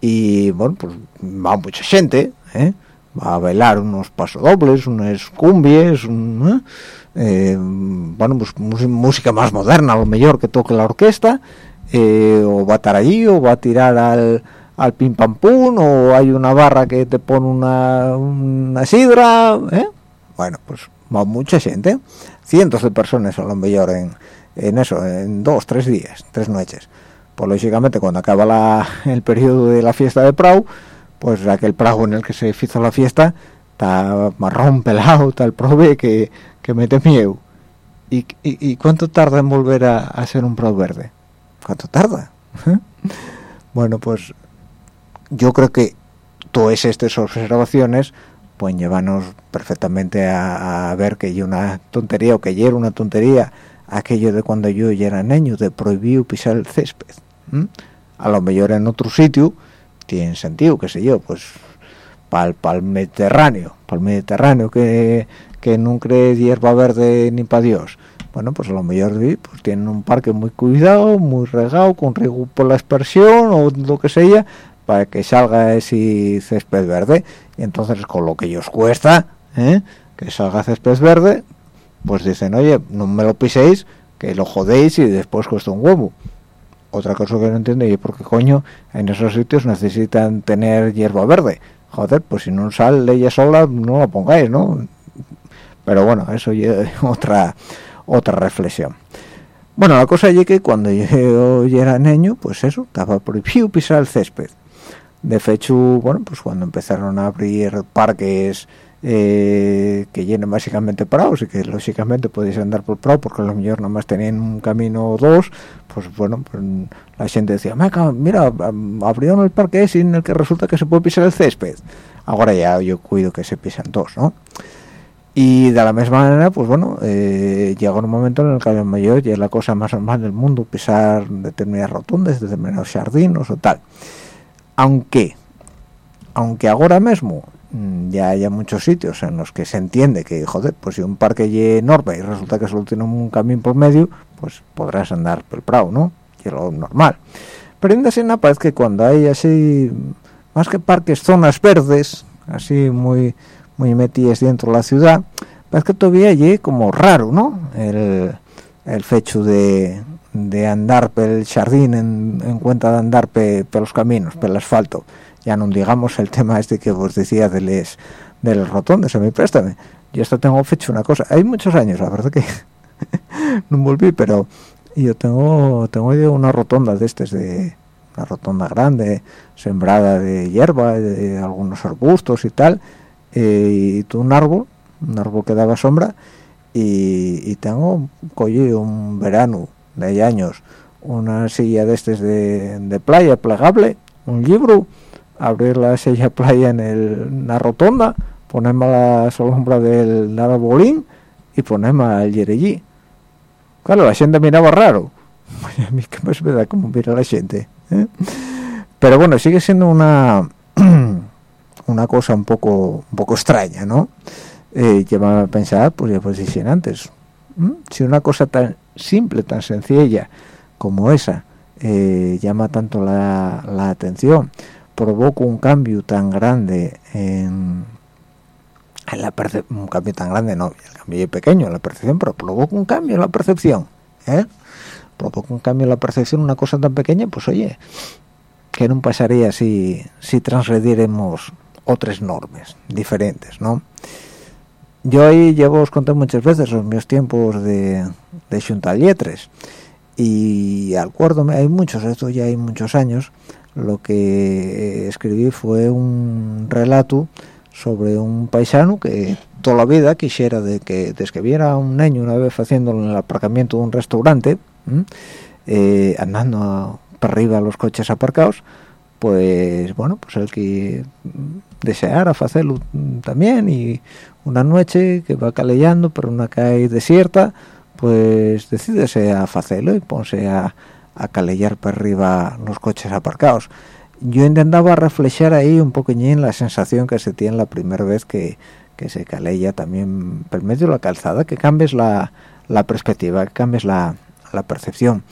y bueno pues va mucha gente ¿eh? va a bailar unos pasodobles unas cumbies ¿eh? Eh, bueno pues música más moderna a lo mejor que toque la orquesta o va a estar allí o va a tirar al, al pim pam pum o hay una barra que te pone una, una sidra bueno pues mucha gente cientos de personas a lo mejor en en eso, en dos, tres días, tres noches. Pues lógicamente cuando acaba el periodo de la fiesta de Prau, pues aquel Prau en el que se hizo la fiesta está marrón pelado, tal prove que, que mete miedo. ¿Y, y, cuánto tarda en volver a, ser un Prau verde? ¿Cuánto tarda? <laughs> bueno, pues yo creo que todas estas observaciones pueden llevarnos perfectamente a, a ver que hay una tontería o que ayer una tontería aquello de cuando yo ya era niño de prohibir pisar el césped a lo mejor en otro sitio tiene sentido qué sé yo pues para el Mediterráneo para el Mediterráneo que, que no cree hierba verde ni para Dios. Bueno pues a lo mejor pues tienen un parque muy cuidado muy regado con riego por la expresión o lo que sea para que salga ese césped verde y entonces con lo que ellos cuesta ¿eh? que salga césped verde pues dicen, oye, no me lo piséis, que lo jodéis y después cuesta un huevo. Otra cosa que no entiendo y por qué coño en esos sitios necesitan tener hierba verde. Joder, pues si no sale ella sola, no la pongáis, ¿no? Pero bueno, eso es <laughs> otra, otra reflexión. Bueno, la cosa es que cuando yo, <laughs> era niño, pues eso, estaba prohibido pisar el césped. De hecho, bueno, pues cuando empezaron a abrir parques eh, que llenen básicamente prados y que lógicamente podéis andar por prado porque a lo mejor nomás tenían un camino o dos pues bueno pues la gente decía mira abrieron el parque ese en el que resulta que se puede pisar el césped ahora ya yo cuido que se pisan dos ¿no? y de la misma manera pues bueno eh, llega un momento en el que a lo mejor ya es la cosa más normal del mundo pisar determinadas rotundas determinados jardines o tal aunque aunque ahora mismo Mm, ya haya muchos sitios en los que se entiende que, joder, pues si un parque es enorme y resulta que solo tiene un camino por medio, pues podrás andar por el prado, ¿no? Y lo normal. Pero en escena parece que cuando hay así, más que parques, zonas verdes, así muy muy metidas dentro de la ciudad, parece que todavía hay como raro, ¿no? El, el fecho de, de andar por el jardín en, en cuenta de andar por los caminos, por el asfalto ya no digamos el tema este que vos decía de les de los rotondas a mí préstame yo esto tengo fecho una cosa hay muchos años la verdad que <laughs> no volví pero yo tengo tengo una rotonda de estas de una rotonda grande sembrada de hierba de algunos arbustos y tal eh, y un árbol un árbol que daba sombra y, tengo cogido un verano de años una silla de estas de, de playa plegable un libro abrir la sella <laughs> playa en, el, la rotonda, ponemos la sombra del arbolín y ponemos el yerellí. Claro, la gente miraba raro. <laughs> A mí que me da como mira la gente. ¿eh? Pero bueno, sigue siendo una <clears throat> una cosa un poco un poco extraña, ¿no? Eh, a pensar, pues ya pues decían antes, si una cosa tan simple, tan sencilla como esa eh, llama tanto la, la atención, provoca un cambio tan grande en, en la percepción, un cambio tan grande no, el cambio es pequeño en la percepción, pero provoca un cambio en la percepción, ¿eh? provoca un cambio en la percepción, una cosa tan pequeña, pues oye, que no pasaría si, si otras normas diferentes, ¿no? Yo ahí llevo, os conté muchas veces los mis tiempos de, de y acuerdo hay muchos, esto ya hay muchos años, lo que escribí fue un relato sobre un paisano que toda la vida quisiera de que viera a un niño una vez haciendo en el aparcamiento de un restaurante eh, andando para arriba los coches aparcados pues bueno pues el que deseara hacerlo también y una noche que va calellando por una calle desierta pues decídese a hacerlo y ponse a, a calellar para arriba los coches aparcados yo intentaba reflejar ahí un poquillín la sensación que se tiene la primera vez que, que se calella también por medio de la calzada que cambies la, la perspectiva que cambies la, la percepción.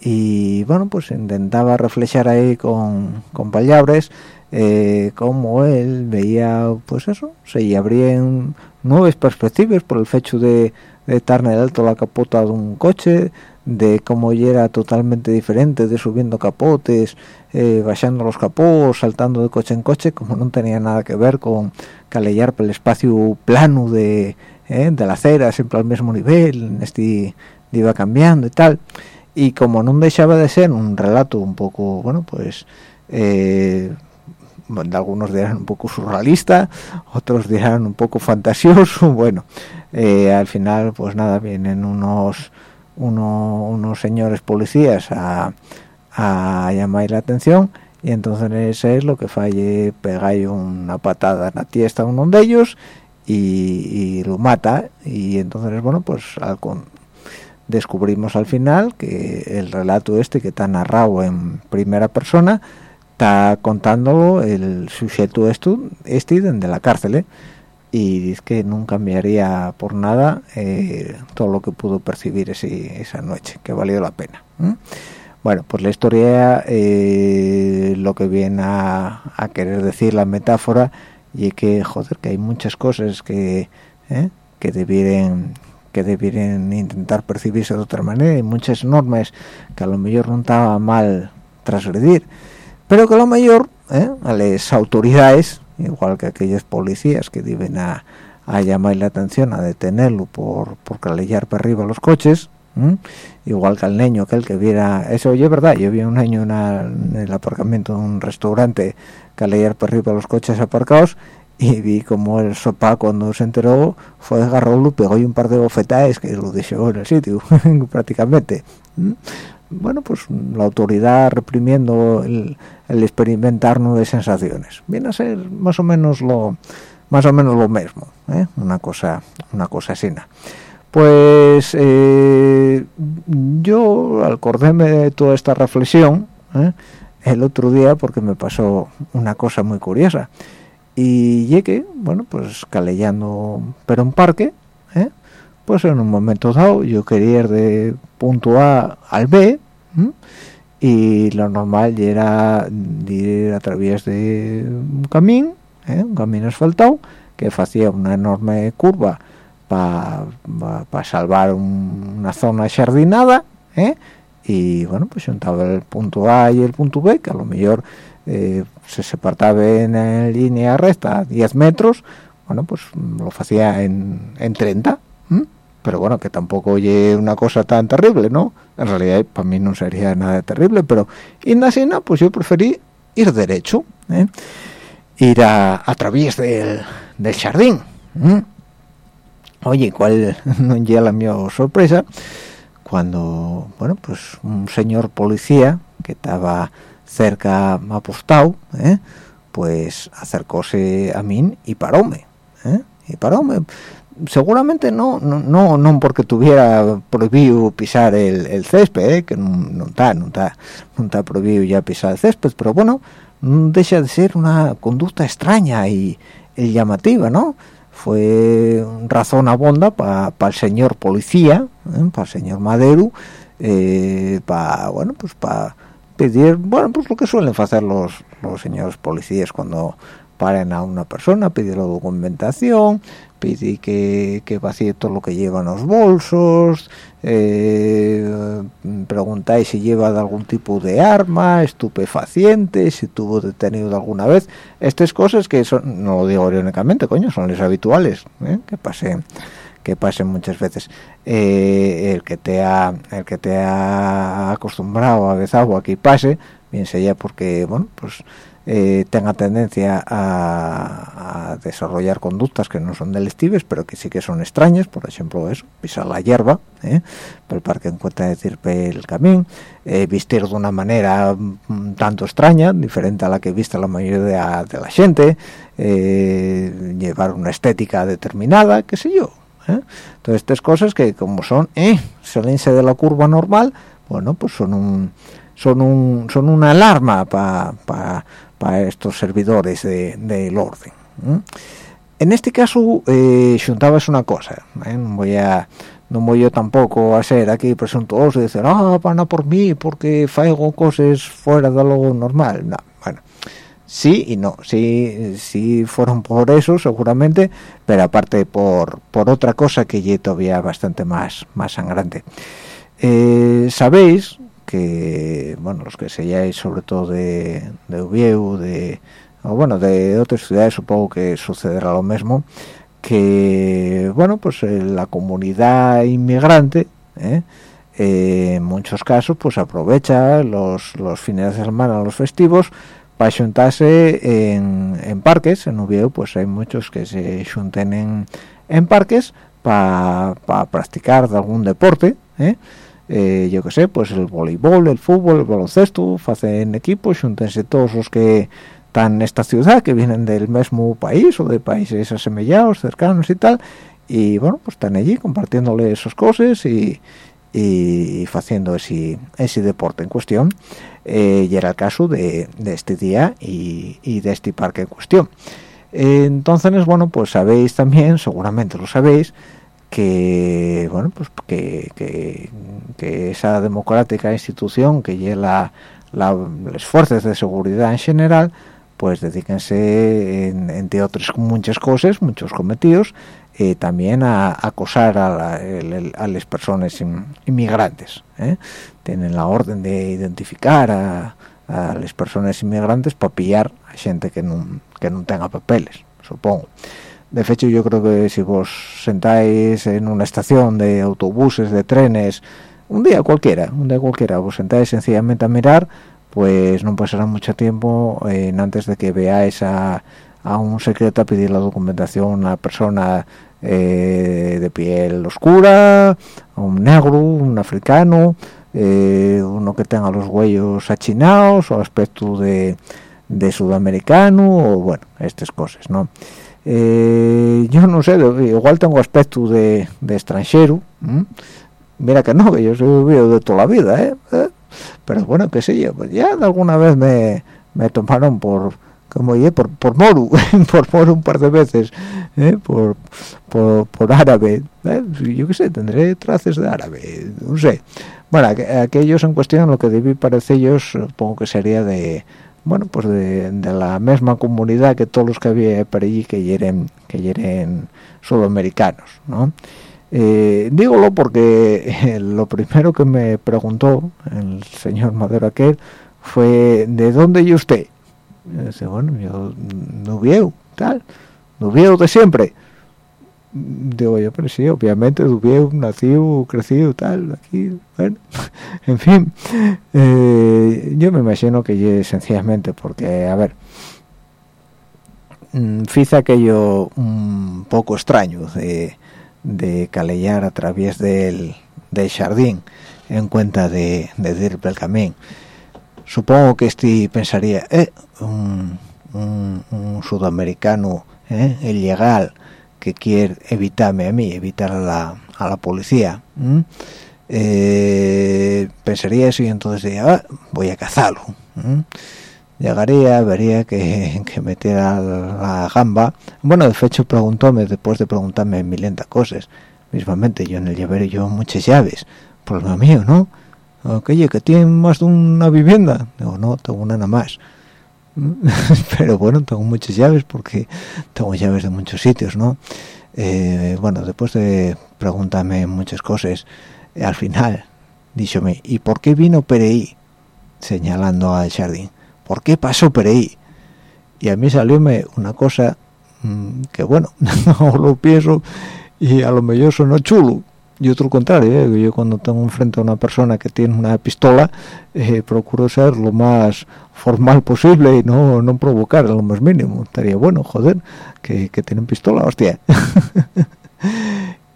Y bueno pues intentaba reflejar ahí con, con palabras eh, como él veía pues eso se abrían nuevas perspectivas por el hecho de, de estar en el alto la capota de un coche de cómo era totalmente diferente de subiendo capotes eh, bajando los capós saltando de coche en coche como no tenía nada que ver con calellar por el espacio plano de, eh, de la acera siempre al mismo nivel este iba cambiando y tal. Y como no dejaba de ser un relato un poco bueno pues eh, algunos dirán un poco surrealista otros dirán un poco fantasioso <laughs> bueno eh, al final pues nada vienen unos unos señores policías a, a llamar la atención y entonces es lo que falle pegáis una patada en la tiesta a uno de ellos y, lo mata. Y entonces bueno pues al descubrimos al final que el relato este que está narrado en primera persona está contándolo el sujeto este, de la cárcel ¿eh? y dice que no cambiaría por nada eh, todo lo que pudo percibir ese, esa noche que valió la pena bueno pues la historia eh, lo que viene a, querer decir la metáfora y que joder que hay muchas cosas que que que debieran intentar percibirse de otra manera y muchas normas que a lo mejor no estaba mal transgredir pero que a lo mejor ¿eh? a las autoridades igual que aquellas policías que deben a, llamar la atención a detenerlo por, por calellar para arriba los coches igual que al niño aquel que viera eso. Oye verdad yo vi un niño en, el aparcamiento de un restaurante calellar para arriba los coches aparcados y vi como el sopa cuando se enteró fue agarrarlo pegó y un par de bofetadas que lo dejó en el sitio <laughs> prácticamente bueno pues la autoridad reprimiendo el, el, nuevas sensaciones viene a ser más o menos lo más o menos lo mismo ¿eh? una cosa una cosa así pues eh, yo acordéme de toda esta reflexión ¿eh? el otro día porque me pasó una cosa muy curiosa y llegué, bueno, pues calellando pero un parque, ¿eh? pues en un momento dado yo quería ir de punto A al B y lo normal era ir a través de un camino, ¿eh? un camino asfaltado que hacía una enorme curva para salvar una zona jardinada ¿eh? y bueno pues juntaba el punto A y el punto B que a lo mejor eh, se separaba en, línea recta 10 metros bueno pues lo hacía en, en 30 pero bueno que tampoco oye una cosa tan terrible no en realidad para mí no sería nada terrible pero en la pues yo preferí ir derecho ¿eh? ir a, a través del, del jardín oye cuál <laughs> no llega la mi sorpresa cuando bueno pues un señor policía que estaba cerca apostado ¿eh? pues acercóse a mí y paróme ¿eh? y paróme seguramente no no no porque tuviera prohibido pisar el, césped ¿eh? que no está no está no está prohibido ya pisar el césped pero bueno no deja de ser una conducta extraña y, llamativa no fue razón abonda para el señor policía para el señor Madero para bueno pues para pedir, bueno, pues lo que suelen hacer los, los señores policías cuando paren a una persona, pedir la documentación, pedir que, que vacíe todo lo que lleva en los bolsos, eh, preguntáis si lleva de algún tipo de arma, estupefaciente, si tuvo detenido alguna vez, estas cosas que son, no lo digo irónicamente, coño, son las habituales, ¿eh? que pasen que pasen muchas veces eh, el que te ha el que te ha acostumbrado a que pase bien sea porque bueno pues eh, tenga tendencia a, desarrollar conductas que no son delictives pero que sí que son extrañas por ejemplo eso pisar la hierba ¿eh? el parque encuentra decir el camino eh, vestir de una manera tanto extraña diferente a la que viste la mayoría de, la gente eh, llevar una estética determinada qué sé yo todas estas cosas que como son eh, salense de la curva normal bueno pues son un son un son una alarma para para estos servidores del orden en este caso eh, una cosa ¿eh? no voy a no voy yo tampoco a ser aquí presuntuoso y decir ah van a por mí porque faigo cosas fuera de lo normal no bueno sí y no. Sí sí fueron por eso seguramente pero aparte por por otra cosa que ya todavía bastante más más sangrante. Eh, sabéis que bueno los que seáis sobre todo de, de Ubieu de o bueno de otras ciudades supongo que sucederá lo mismo que bueno pues eh, la comunidad inmigrante ¿eh? Eh, en muchos casos pues aprovecha los, fines de semana los festivos para juntarse en, en parques en Ubieu pues hay muchos que se junten en, en parques para practicar algún deporte. Eh, yo qué sé, pues el voleibol, el fútbol, el baloncesto, hacen equipos, juntense todos los que están en esta ciudad, que vienen del mismo país o de países asemejados, cercanos y tal, y bueno, pues están allí compartiéndole esas cosas y, y haciendo ese, ese deporte en cuestión, eh, y era el caso de, este día y, y, de este parque en cuestión. Entonces, bueno, pues sabéis también, seguramente lo sabéis, que bueno pues que, que, esa democrática institución que lleva la, las fuerzas de seguridad en general pues dedíquense entre otras muchas cosas muchos cometidos eh, también a, acosar a, las personas inmigrantes ¿eh? tienen la orden de identificar a, las personas inmigrantes para pillar a gente que no que no tenga papeles supongo de hecho yo creo que si vos sentáis en una estación de autobuses de trenes un día cualquiera un día cualquiera vos sentáis sencillamente a mirar pues no pasará mucho tiempo antes de que veáis a, un secreto a pedir la documentación a una persona eh, de piel oscura un negro un africano eh, uno que tenga los huellos achinados o aspecto de, de sudamericano o bueno estas cosas no eh, yo no sé igual tengo aspecto de, extranjero mira que no que yo soy de toda la vida ¿eh? ¿Eh? pero bueno qué sé yo pues ya alguna vez me, me tomaron por como oye por por moru <laughs> por moru un par de veces por, por, por árabe yo qué sé tendré traces de árabe no sé. Bueno aquellos en cuestión lo que debí parecer ellos supongo que sería de bueno pues de, la misma comunidad que todos los que había por allí que yeren que yeren sudamericanos ¿no? Eh, dígolo porque eh, lo primero que me preguntó el señor Madero aquel fue ¿de dónde y usted? Y dice, bueno yo no veo tal no veo de siempre digo yo pero sí obviamente Dubieu nacido crecido tal aquí bueno <laughs> en fin eh, yo me imagino que sencillamente porque a ver mm, fiza aquello un poco extraño de, de calellar a través del, del jardín en cuenta de, de dir pel supongo que este pensaría eh, un, un, sudamericano eh, ilegal que quiere evitarme a mí, evitar a la, a la policía, eh, pensaría eso y entonces diría, ah, voy a cazarlo. Llegaría, vería que, <laughs> que metiera la gamba. Bueno, de hecho preguntóme, después de preguntarme mil cosas, mismamente yo en el llavero llevo muchas llaves, problema mío, ¿no? Oye, que tiene más de una vivienda. Digo, no, tengo una nada más. <laughs> pero bueno tengo muchas llaves porque tengo llaves de muchos sitios no eh, bueno después de preguntarme muchas cosas al final díxome y por qué vino Pereí señalando al jardín. Por qué pasó Pereí y a mí salióme una cosa mm, que bueno <laughs> no lo pienso y a lo mejor sonó chulo yo otro contrario ¿eh? yo cuando tengo enfrente a una persona que tiene una pistola eh, procuro ser lo más formal posible y no, no provocar lo más mínimo. Estaría bueno joder que, que tienen pistola hostia. <laughs>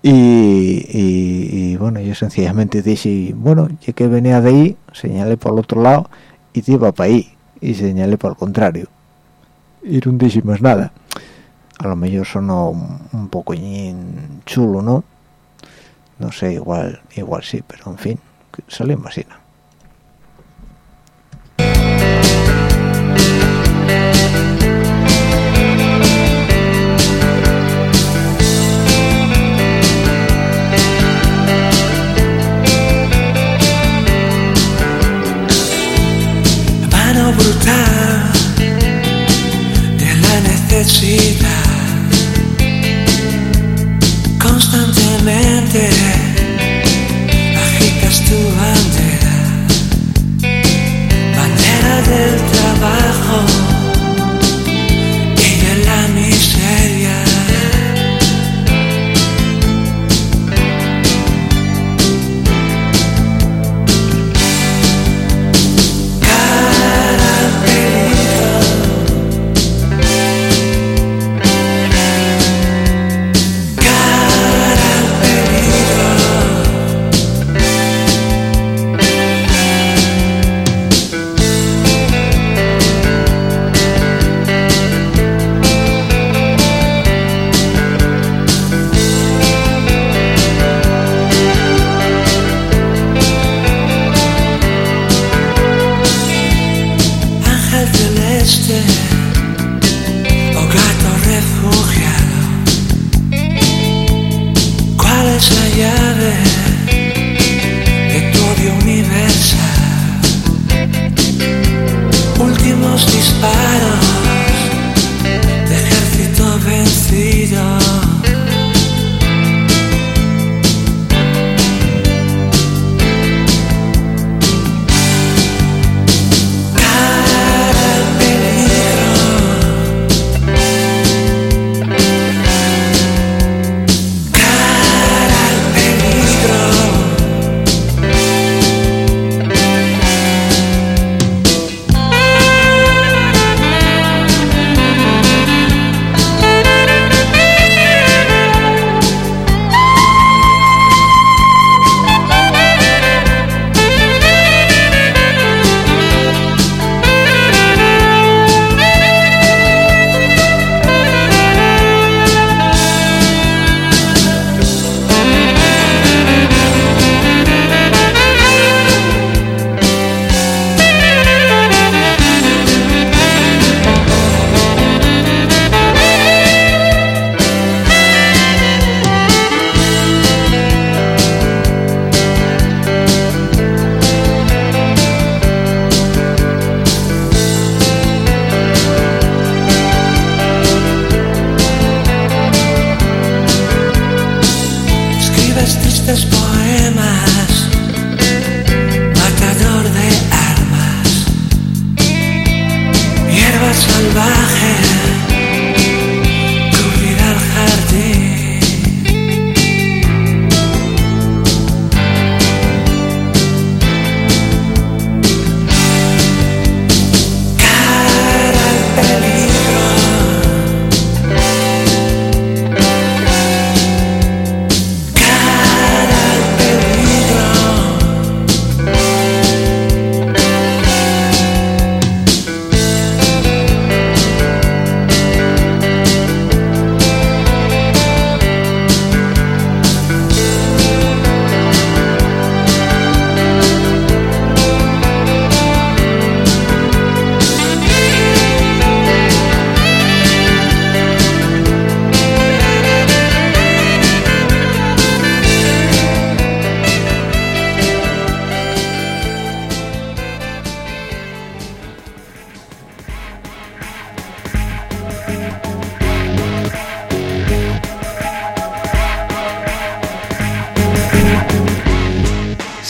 Y, y, bueno yo sencillamente dije bueno ya que venía de ahí señalé por el otro lado y te iba para ahí y señalé por el contrario. Y no dije más nada. A lo mejor sonó un poco chulo no no sé igual igual sí pero en fin salió así mano brutal de la necesidad constantemente tu bandera, bandera del trabajo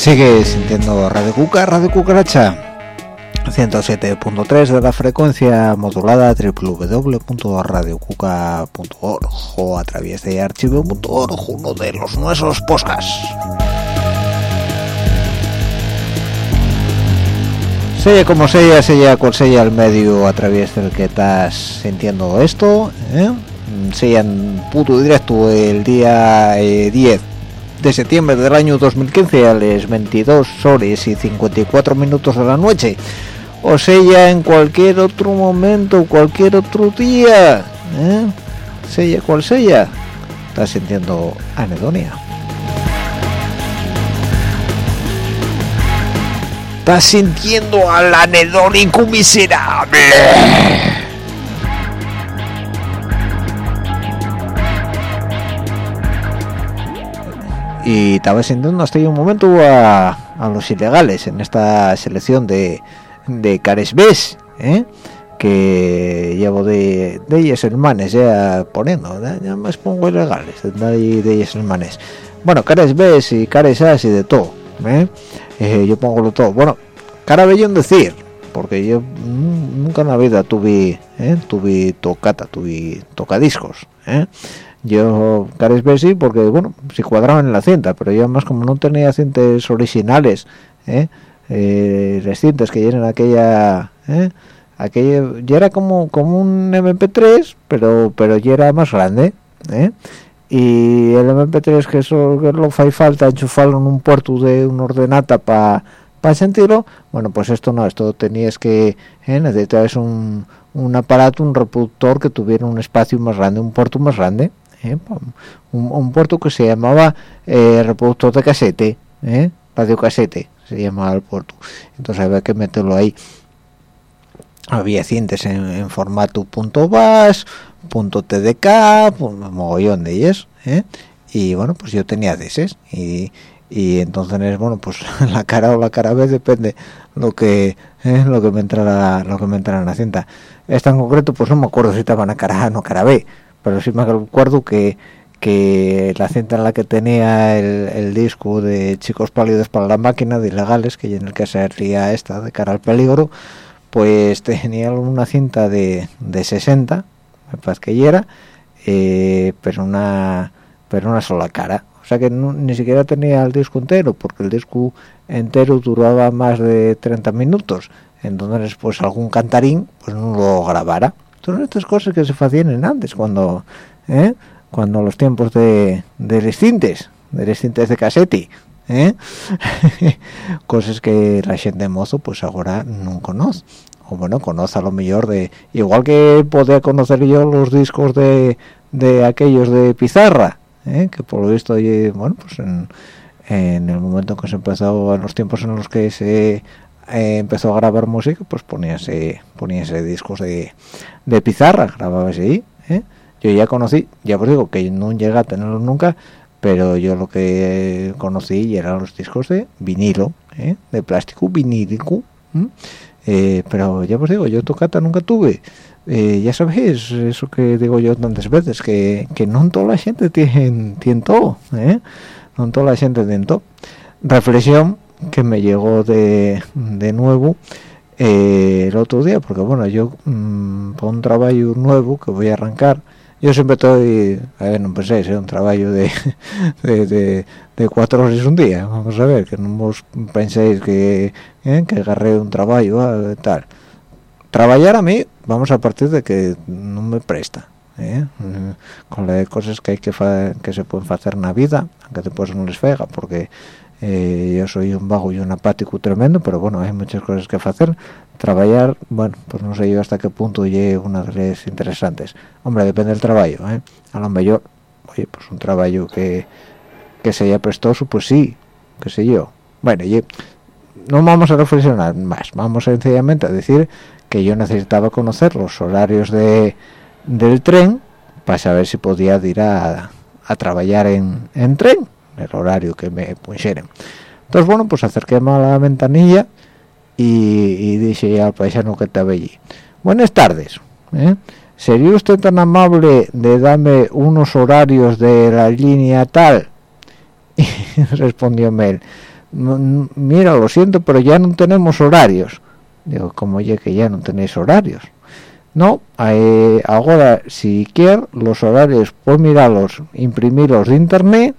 sigue sintiendo Radio Cuca, Radio Cucaracha 107.3 de la frecuencia modulada www.radiocuca.org o a través de archivo.org, uno de los nuestros podcasts. Sella como sella, sella cual sella el medio a través del que estás sintiendo esto, ¿eh? sella en puto directo el día 10 eh, de septiembre del año 2015 a las 22 horas y 54 minutos de la noche. O sea en cualquier otro momento cualquier otro día ¿eh? sea cual sea estás sintiendo anedonia. Estás sintiendo al anedónico miserable y estaba sintiendo hasta un momento a, a los ilegales en esta selección de de Cares ¿eh? que llevo de, de ellos hermanes ya poniendo, ya más pongo ilegales, de, de ellos hermanes. Bueno, Cares B y Cares A y de todo, ¿eh? Eh, yo pongo lo todo. Bueno, cara bellón decir, porque yo nunca en la vida tuve, tuve tocata, tuve tocadiscos, yo Cares B sí porque bueno si cuadraban en la cinta pero yo además como no tenía cintas originales ¿eh? eh, recientes que llenan aquella ¿eh? aquello ya era como como un MP3 pero pero ya era más grande ¿eh? y el MP3 que eso que lo fai falta enchufarlo en un puerto de una ordenata para para sentirlo bueno pues esto no esto tenías que ¿eh? necesitabas un, un aparato un reproductor que tuviera un espacio más grande un puerto más grande ¿eh? un, un, puerto que se llamaba eh, reproductor de casete ¿eh? radio casete se llamaba el puerto entonces había que meterlo ahí había cintas en, formato punto .bas, punto .tdk, un mogollón de ellas, ¿eh? y bueno, pues yo tenía de esas, y, y entonces, bueno, pues <laughs> la cara o la cara B depende lo que ¿eh? lo que me entrara lo que me entrara en la cinta. Esta en concreto, pues no me acuerdo si estaba en la cara A o no cara B, pero sí me acuerdo que que la cinta en la que tenía el, disco de chicos pálidos para la máquina de ilegales que en el que se ría esta de cara al peligro pues tenía una cinta de, de 60 me parece que era eh, pero una pero una sola cara. O sea que ni siquiera tenía el disco entero porque el disco entero duraba más de 30 minutos. Entonces pues algún cantarín pues no lo grabara todas estas cosas que se hacían antes cuando ¿eh? cuando los tiempos de, de los cintes, de los cintes de casete, ¿eh? <laughs> cosas que la gente mozo pues ahora no conoce o bueno conoce a lo mejor de igual que podía conocer yo los discos de, de aquellos de pizarra ¿eh? que por lo visto bueno pues en, en, el momento que se empezó en los tiempos en los que se eh, empezó a grabar música pues poníase poníase discos de, de pizarra grababa ahí ¿eh? yo ya conocí ya os digo que no llegué a tenerlos nunca pero yo lo que conocí eran los discos de vinilo ¿eh? de plástico vinílico eh, pero ya os digo yo tocata nunca tuve eh, ya sabéis eso que digo yo tantas veces que, que no toda la gente tiene, tiene todo no toda la gente tiene todo reflexión que me llegó de, de nuevo el otro día porque bueno yo mm, por un trabajo nuevo que voy a arrancar yo siempre estoy a ver no penséis un trabajo <laughs> de, de, de, cuatro horas un día vamos a ver que no vos penséis que ¿eh? que agarré un trabajo ah, tal trabajar a mí vamos a partir de que no me presta ¿eh? con las cosas que hay que que se pueden hacer en la vida aunque después no les fega porque eh, yo soy un vago y un apático tremendo pero bueno hay muchas cosas que hacer. Trabajar bueno pues no sé yo hasta qué punto llegue una de interesantes. Hombre depende del trabajo ¿eh? a lo mejor oye pues un trabajo que que sea prestoso pues sí qué sé yo. Bueno y no vamos a reflexionar más. Vamos sencillamente a decir que yo necesitaba conocer los horarios de del tren para saber si podía ir a, a trabajar en, en tren el horario que me pusieran entonces bueno pues acerquéme a la ventanilla y, y dije al paisano que estaba allí buenas tardes ¿eh? ¿sería usted tan amable de darme unos horarios de la línea tal? <laughs> y respondió Mel mira lo siento pero ya no tenemos horarios digo como oye que ya no tenéis horarios no eh, ahora si quiere los horarios pues mirarlos imprimirlos de internet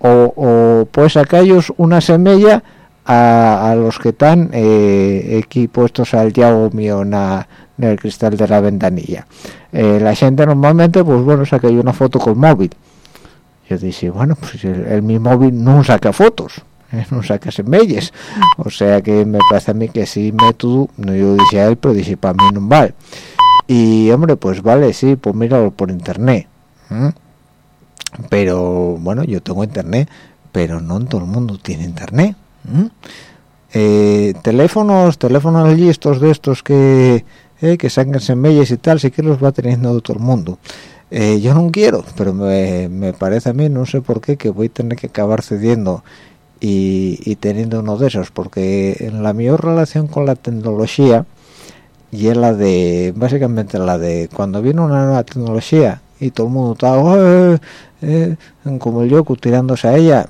o, o pues sacarlos una semilla a, a los que están eh, aquí puestos al yago mío na- en el cristal de la ventanilla. Eh, la gente normalmente pues bueno saca una foto con móvil. Yo dije bueno pues el, el mi móvil no saca fotos eh, no saca semillas o sea que me parece a mí que ese método no yo dije a él pero dije para mí no vale y hombre pues vale sí pues míralo por internet. Pero bueno yo tengo internet pero no todo el mundo tiene internet ¿eh? Teléfonos teléfonos allí estos de estos que eh, que sacan semillas y tal sí que los va teniendo todo el mundo Eh, yo no quiero pero me, parece a mí no sé por qué que voy a tener que acabar cediendo y, y teniendo uno de esos porque en la mayor relación con la tecnología y es la de básicamente la de cuando viene una nueva tecnología y todo el mundo está "Eh, eh", como el yoku tirándose a ella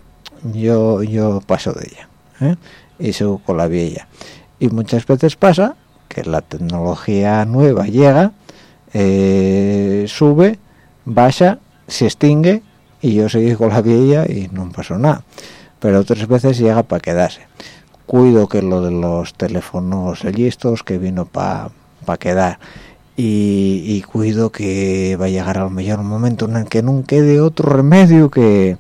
yo yo paso de ella ¿eh? y sigo con la vieja y muchas veces pasa que la tecnología nueva llega eh, sube baja se extingue y yo seguí con la vieja y no pasó nada. Pero otras veces llega para quedarse. Cuido que lo de los teléfonos listos que vino para pa quedar y, cuido que va a llegar al mejor momento en el que no quede otro remedio que,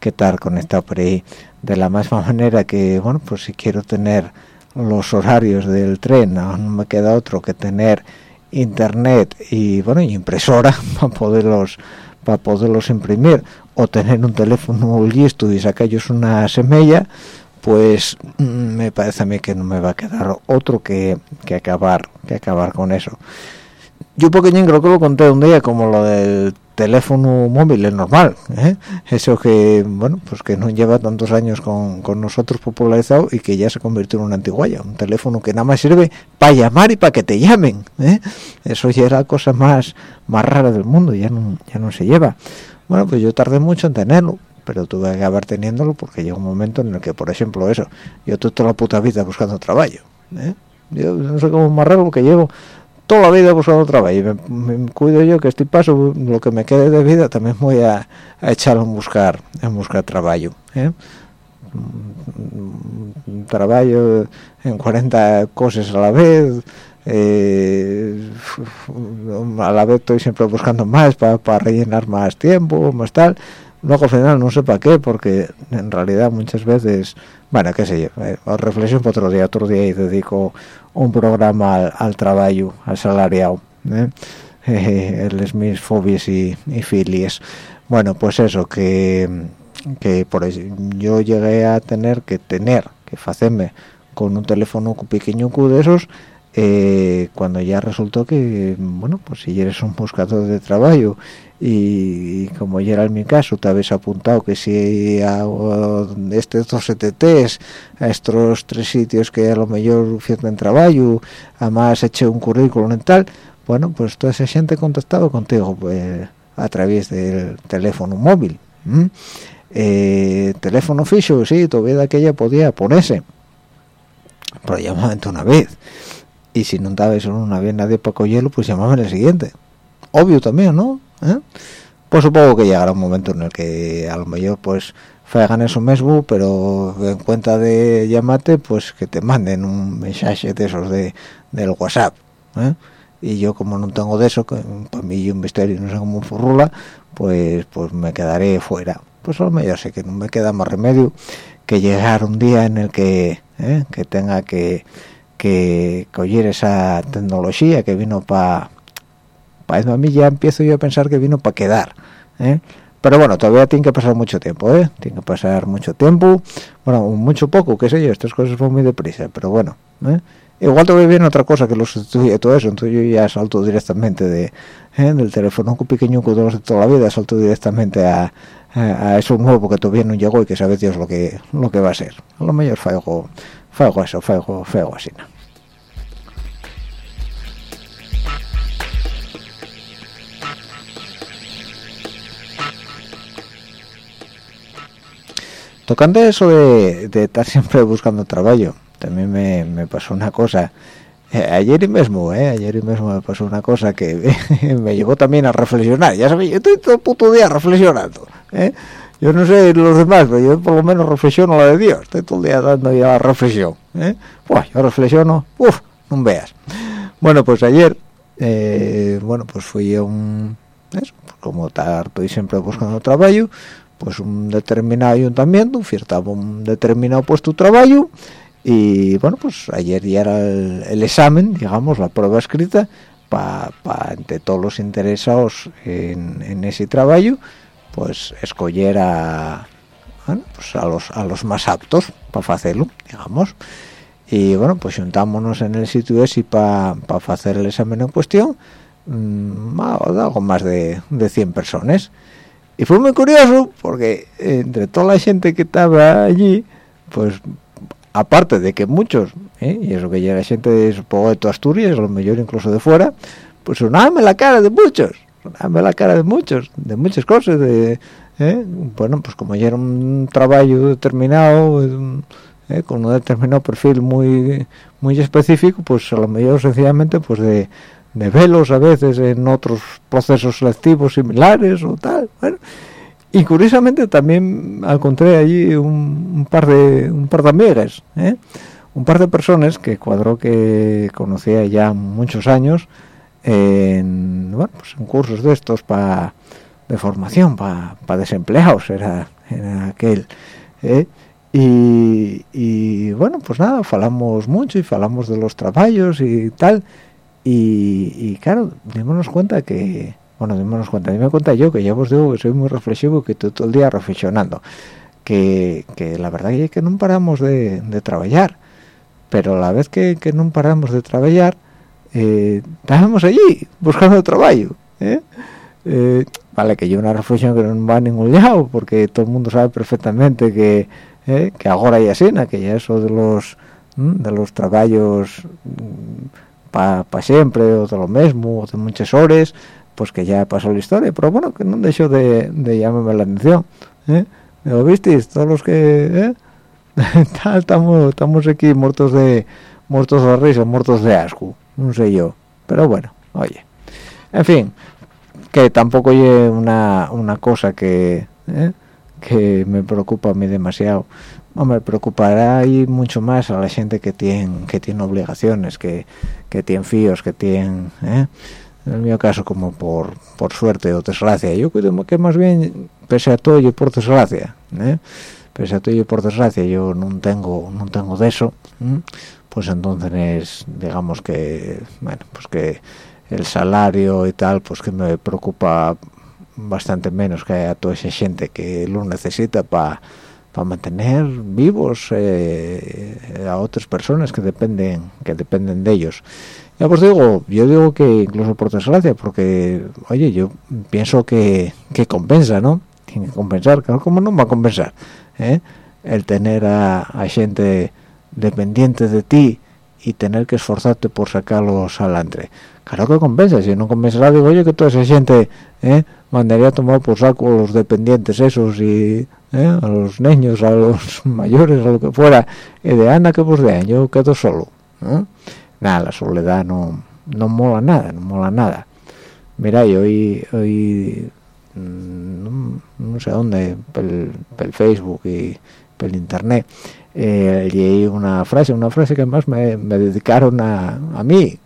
que estar conectado por ahí de la misma <laughs> manera que bueno pues si quiero tener los horarios del tren no me queda otro que tener internet y bueno y impresora <laughs> para poderlos para poderlos imprimir o tener un teléfono listo y sacarlos una semilla pues mm, me parece a mí que no me va a quedar otro que, que acabar que acabar con eso yo pequeñín creo que lo conté un día como lo del teléfono móvil es normal ¿eh? eso que bueno pues que no lleva tantos años con, con nosotros popularizado y que ya se convirtió en una antiguaya un teléfono que nada más sirve para llamar y para que te llamen ¿eh? eso ya era la cosa más más rara del mundo ya no ya no se lleva bueno pues yo tardé mucho en tenerlo pero tuve que acabar teniéndolo porque llega un momento en el que por ejemplo eso yo estoy toda la puta vida buscando trabajo ¿eh? yo no sé cómo es más raro porque llevo toda la vida buscando trabajo y me, me cuido yo que este paso lo que me quede de vida también voy a, a echarlo en buscar en buscar trabajo ¿eh? Mm, trabajo en 40 cosas a la vez eh, a la vez estoy siempre buscando más para rellenar más tiempo más tal luego al final no sé para qué porque en realidad muchas veces bueno qué sé yo eh, reflexión para otro día otro día y dedico un programa al, trabajo al salariado ¿eh? <laughs> Eh, les mis fobias y, y filias bueno pues eso que que por eso yo llegué a tener que tener que hacerme con un teléfono pequeño de esos eh, cuando ya resultó que bueno pues si eres un buscador de trabajo y, como ya era en mi caso te habéis apuntado que si a, estos dos ETTs a estos tres sitios que a lo mejor en trabajo además eché un currículum y tal bueno pues toda esa gente contactado contigo pues a través del teléfono móvil ¿m? eh, teléfono fijo sí todavía de aquella podía ponerse pero llamamente una vez y si no estaba eso una vez nadie para cogerlo pues llamaba el siguiente obvio también no ¿Eh? pues supongo que llegará un momento en el que a lo mejor pues hagan eso mismo pero en cuenta de llamarte pues que te manden un mensaje de esos de del whatsapp ¿eh? y yo como no tengo de eso que para mí un misterio no sé cómo furrula pues pues me quedaré fuera pues a lo mejor sé que no me queda más remedio que llegar un día en el que ¿eh? que tenga que que coger esa tecnología que vino para a mí ya empiezo yo a pensar que vino para quedar ¿eh? pero bueno todavía tiene que pasar mucho tiempo ¿eh? tiene que pasar mucho tiempo bueno mucho poco qué sé yo estas cosas van muy deprisa pero bueno ¿eh? igual todavía viene otra cosa que lo sustituye todo eso entonces yo ya salto directamente de ¿eh? del teléfono pequeño que de toda la vida salto directamente a, a, a, eso nuevo que todavía no llegó y que sabe Dios lo que lo que va a ser a lo mejor fue algo eso fue algo así ¿no? Tocando eso de, estar siempre buscando trabajo también me, pasó una cosa Eh, ayer mismo, eh, ayer mismo me pasó una cosa que <laughs> me llevó también a reflexionar. Ya sabéis, yo estoy todo el puto día reflexionando. ¿eh? Yo no sé los demás, pero yo por lo menos reflexiono la de Dios. Estoy todo el día dando ya la reflexión. ¿eh? Buah, yo reflexiono, uff, no veas. Bueno, pues ayer, eh, bueno, pues fui a un... Eso, como estoy siempre buscando trabajo, pues un determinado ayuntamiento ofertaba un determinado puesto de trabajo y bueno pues ayer ya era el, el examen digamos la prueba escrita para pa, todos los interesados en, en ese trabajo pues escoger a bueno, pues a los a los más aptos para hacerlo digamos. Y bueno pues juntámonos en el sitio ese para pa hacer el examen en cuestión mmm, algo más de, de 100 personas y fue muy curioso porque entre toda la gente que estaba allí pues aparte de que muchos ¿eh? y eso que llega gente de, toda Asturias a lo mejor incluso de fuera pues sonábame la cara de muchos sonábame la cara de muchos de muchas cosas de ¿eh? bueno pues como ya era un trabajo determinado ¿eh? con un determinado perfil muy muy específico pues a lo mejor sencillamente pues de de velos a veces en otros procesos selectivos similares o tal bueno y curiosamente también encontré allí un, par de un par de amigas ¿eh? un par de personas que cuadró que conocía ya muchos años en bueno pues en cursos de estos para de formación para pa desempleados era, era aquel ¿eh? y, y bueno pues nada falamos mucho y falamos de los trabajos y tal y, claro, démonos cuenta que, bueno, démonos cuenta, me cuenta yo que ya os digo que soy muy reflexivo que estoy todo el día reflexionando, que, que la verdad es que no paramos de, trabajar, pero la vez que, que no paramos de trabajar, eh, estamos allí buscando trabajo, ¿eh? Eh, vale, que yo una reflexión que no va a ningún lado, porque todo el mundo sabe perfectamente que, eh, que ahora y así, que ya eso de los, de los trabajos para pa siempre o de lo mismo o de muchas horas pues que ya pasó la historia pero bueno que no dejó de, de llamarme la atención ¿eh? ¿lo visteis? todos los que ¿eh? <laughs> estamos estamos aquí muertos de muertos de risa muertos de asco no sé yo pero bueno oye en fin que tampoco hay una, una cosa que ¿eh? que me preocupa a mí demasiado hombre preocupará ahí mucho más a la gente que tiene que tiene obligaciones que que tienen fíos que tienen ¿eh? en el mío caso como por por suerte o desgracia yo creo que más bien pese a todo yo por desgracia ¿eh? pese a todo yo por desgracia yo no tengo no tengo de eso ¿eh? pues entonces digamos que bueno pues que el salario y tal pues que me preocupa bastante menos que a toda esa gente que lo necesita para para mantener vivos eh, a otras personas que dependen que dependen de ellos ya pues digo yo digo que incluso por desgracia porque oye yo pienso que, que compensa no tiene que compensar claro cómo no va a compensar ¿eh? el tener a, a gente dependiente de ti y tener que esforzarte por sacarlos adelante claro que compensa si no compensará digo oye que toda esa gente ¿eh? mandaría a tomar por saco a los dependientes esos y ¿eh? a los niños a los <laughs> mayores a lo que fuera y de anda que pues de yo quedo solo ¿eh? nada la soledad no no mola nada no mola nada mira yo hoy hoy no, no sé dónde pel, pel Facebook y pel internet eh, leí una frase una frase que además me, dedicaron a, a mí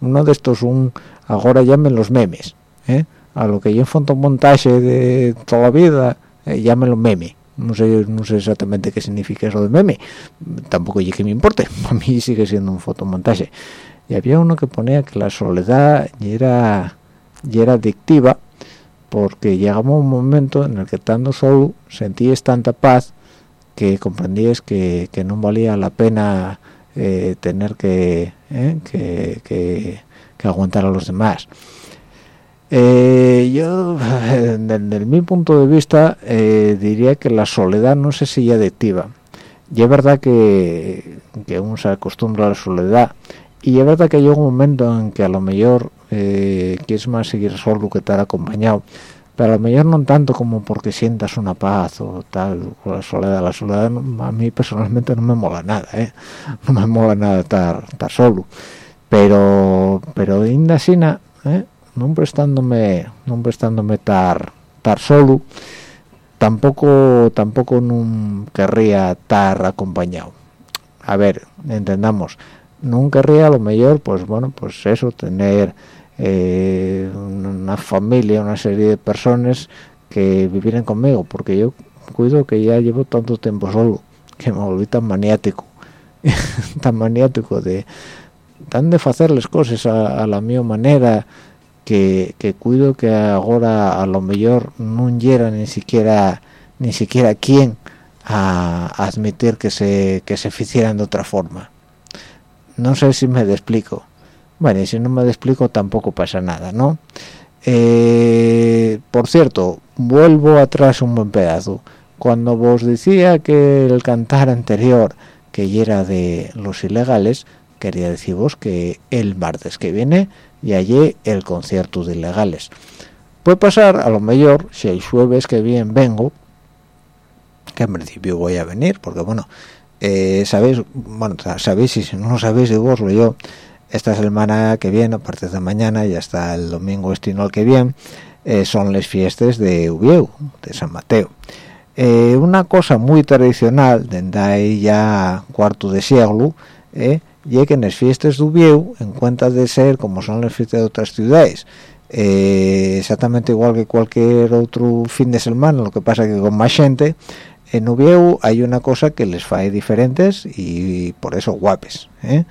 uno de estos un ahora llamen los memes ¿eh? a lo que yo en fotomontaje de toda la vida eh, llámenlo meme. No sé no sé exactamente qué significa eso de meme. Tampoco y que me importe. <laughs> A mí sigue siendo un fotomontaje. Y había uno que ponía que la soledad y era y era adictiva porque llegaba un momento en el que estando solo sentías tanta paz que comprendías que, que no valía la pena eh, tener que, eh, que, que aguantar a los demás eh, yo, <laughs> desde mi punto de vista, eh, diría que la soledad no sé si es adictiva. Y es verdad que, que uno se acostumbra a la soledad. Y es verdad que llega un momento en que a lo mejor eh, quieres más seguir solo que estar acompañado. pero a lo mejor no tanto como porque sientas una paz o tal, o la soledad. La soledad a mí personalmente no me mola nada, ¿eh? No me mola nada estar, solo. Pero, pero inda sina, ¿eh? No prestándome, no prestándome estar, estar solo, tampoco, tampoco no querría estar acompañado. A ver, entendamos, no querría lo mejor, pues bueno, pues eso, tener eh, una familia, una serie de personas que vivieran conmigo, porque yo cuido que ya llevo tanto tiempo solo, que me volví tan maniático, <laughs> tan maniático de tan de hacer las cosas a, la mi manera, que, cuido que ahora a lo mejor no llega ni siquiera ni siquiera quien a, admitir que se que se hicieran de otra forma. No sé si me explico bueno, y si no me explico tampoco pasa nada, ¿no? Eh, por cierto, vuelvo atrás un buen pedazo. Cuando vos decía que el cantar anterior, que era de los ilegales, quería deciros que el martes que viene y allí el concierto de ilegales. Puede pasar, a lo mejor, si el jueves que bien vengo, que en principio voy a venir, porque bueno, eh, sabéis, bueno, sabéis, y si no lo sabéis lo yo, esta semana que viene, a partir de mañana y hasta el domingo estinol que viene, eh, son las fiestas de Ubieu, de San Mateo. Eh, una cosa muy tradicional, desde ya cuarto de siglo, eh, y que en las fiestas de Ubieu, en cuenta de ser como son las fiestas de otras ciudades, eh, exactamente igual que cualquier otro fin de semana, lo que pasa que con más gente, en Ubieu hay una cosa que les fae diferentes y por eso guapes. ¿eh?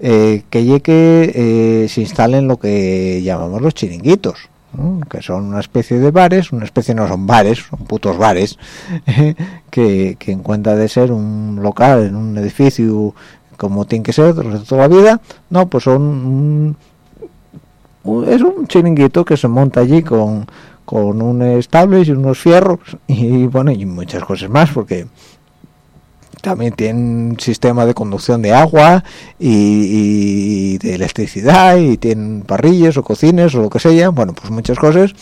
eh, que que eh, se instalen lo que llamamos los chiringuitos que son una especie de bares una especie no son bares son putos bares <laughs> que, en cuenta de ser un local en un edificio como tiene que ser de toda la vida no pues son es un chiringuito que se monta allí con con un estable y unos fierros y bueno y muchas cosas más porque también tiene un sistema de conducción de agua y, de electricidad y tienen parrillas o cocines o lo que sea bueno pues muchas cosas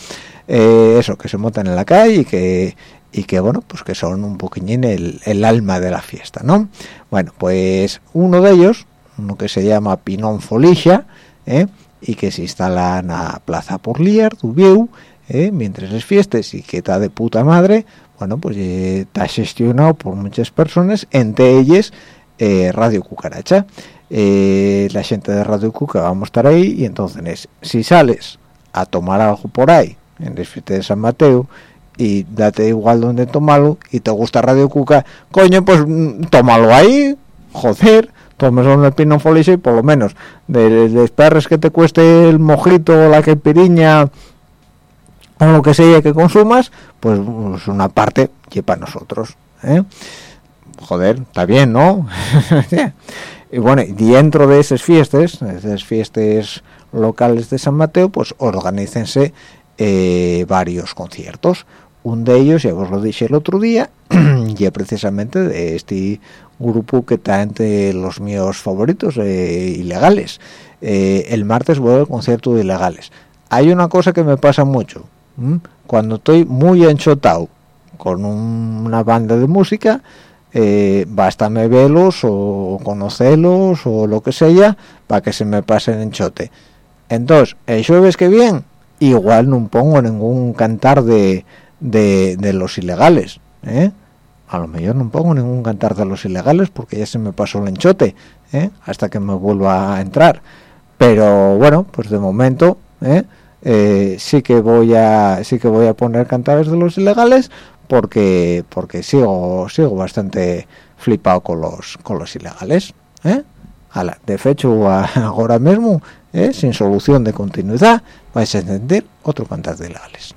eh, eso que se montan en la calle y que y que bueno pues que son un poquillín el, el, alma de la fiesta no bueno pues uno de ellos uno que se llama Pinón Folicia ¿eh? y que se instala en la Plaza Porlier Dubieu ¿eh? mientras es fiestas y que está de puta madre bueno, pues eh, está gestionado por muchas personas, entre ellas eh, Radio Cucaracha. La gente de Radio Cuca vamos a estar ahí y entonces si sales a tomar algo por ahí en el fiesta de San Mateo y date igual donde tomarlo y te gusta Radio Cuca, coño, pues mm, tómalo ahí, joder, tomes un pino folice y por lo menos de, de, que te cueste el mojito o la quepiriña o lo que sea que consumas, pues, pues una parte para nosotros. ¿eh? Joder, está bien, ¿no? <laughs> y bueno, dentro de esas fiestas, esas fiestas locales de San Mateo, pues organícense eh, varios conciertos. Un de ellos, ya os lo dije el otro día, <clears throat> y precisamente de este grupo que está entre los míos favoritos, eh, ilegales. el martes voy al concierto de ilegales. Hay una cosa que me pasa mucho, cuando estoy muy enchotado con una banda de música eh, bastame verlos o conocerlos o lo que sea para que se me pase el enchote entonces el jueves que bien igual no pongo ningún cantar de, de, los ilegales ¿eh? a lo mejor no pongo ningún cantar de los ilegales porque ya se me pasó el enchote ¿eh? hasta que me vuelva a entrar pero bueno pues de momento ¿eh? Eh, sí que voy a sí que voy a poner cantares de los ilegales porque porque sigo sigo bastante flipado con los con los ilegales ¿eh? de hecho <laughs> ahora mismo ¿eh? sin solución de continuidad vais a entender otro cantar de ilegales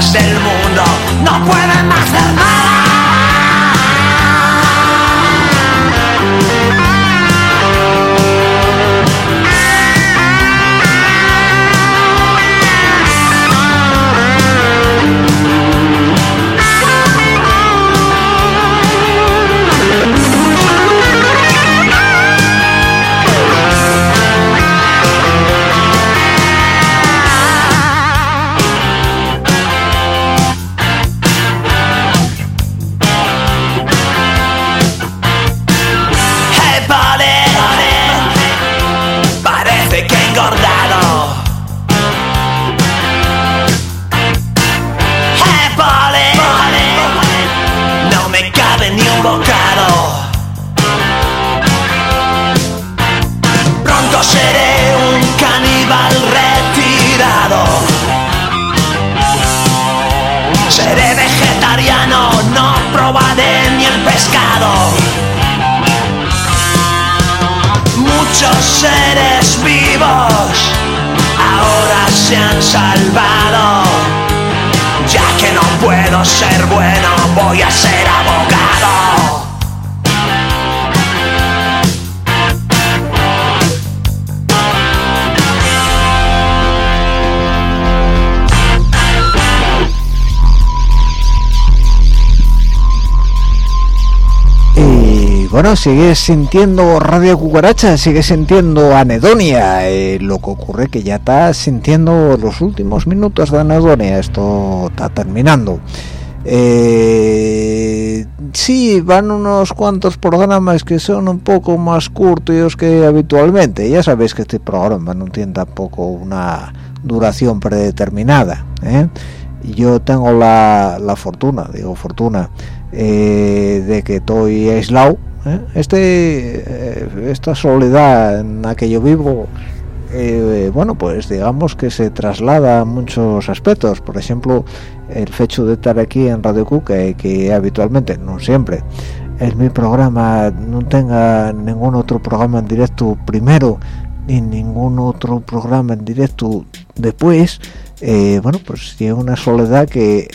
del mundo bueno, sigues sintiendo Radio Cucaracha, sigues sintiendo Anedonia. Eh, lo que ocurre que ya estás sintiendo los últimos minutos de Anedonia. Esto está terminando. Eh, sí, van unos cuantos programas que son un poco más curtos que habitualmente. Ya sabéis que este programa no tiene tampoco una duración predeterminada. ¿eh? Yo tengo la, la fortuna, digo fortuna, eh, de que estoy aislado. ¿Eh? Este, eh, esta soledad en la que yo vivo, eh, bueno, pues digamos que se traslada a muchos aspectos. Por ejemplo, el hecho de estar aquí en Radio Q, que, habitualmente, no siempre, es mi programa, no tenga ningún otro programa en directo primero, ni ningún otro programa en directo después, bueno, pues tiene una soledad que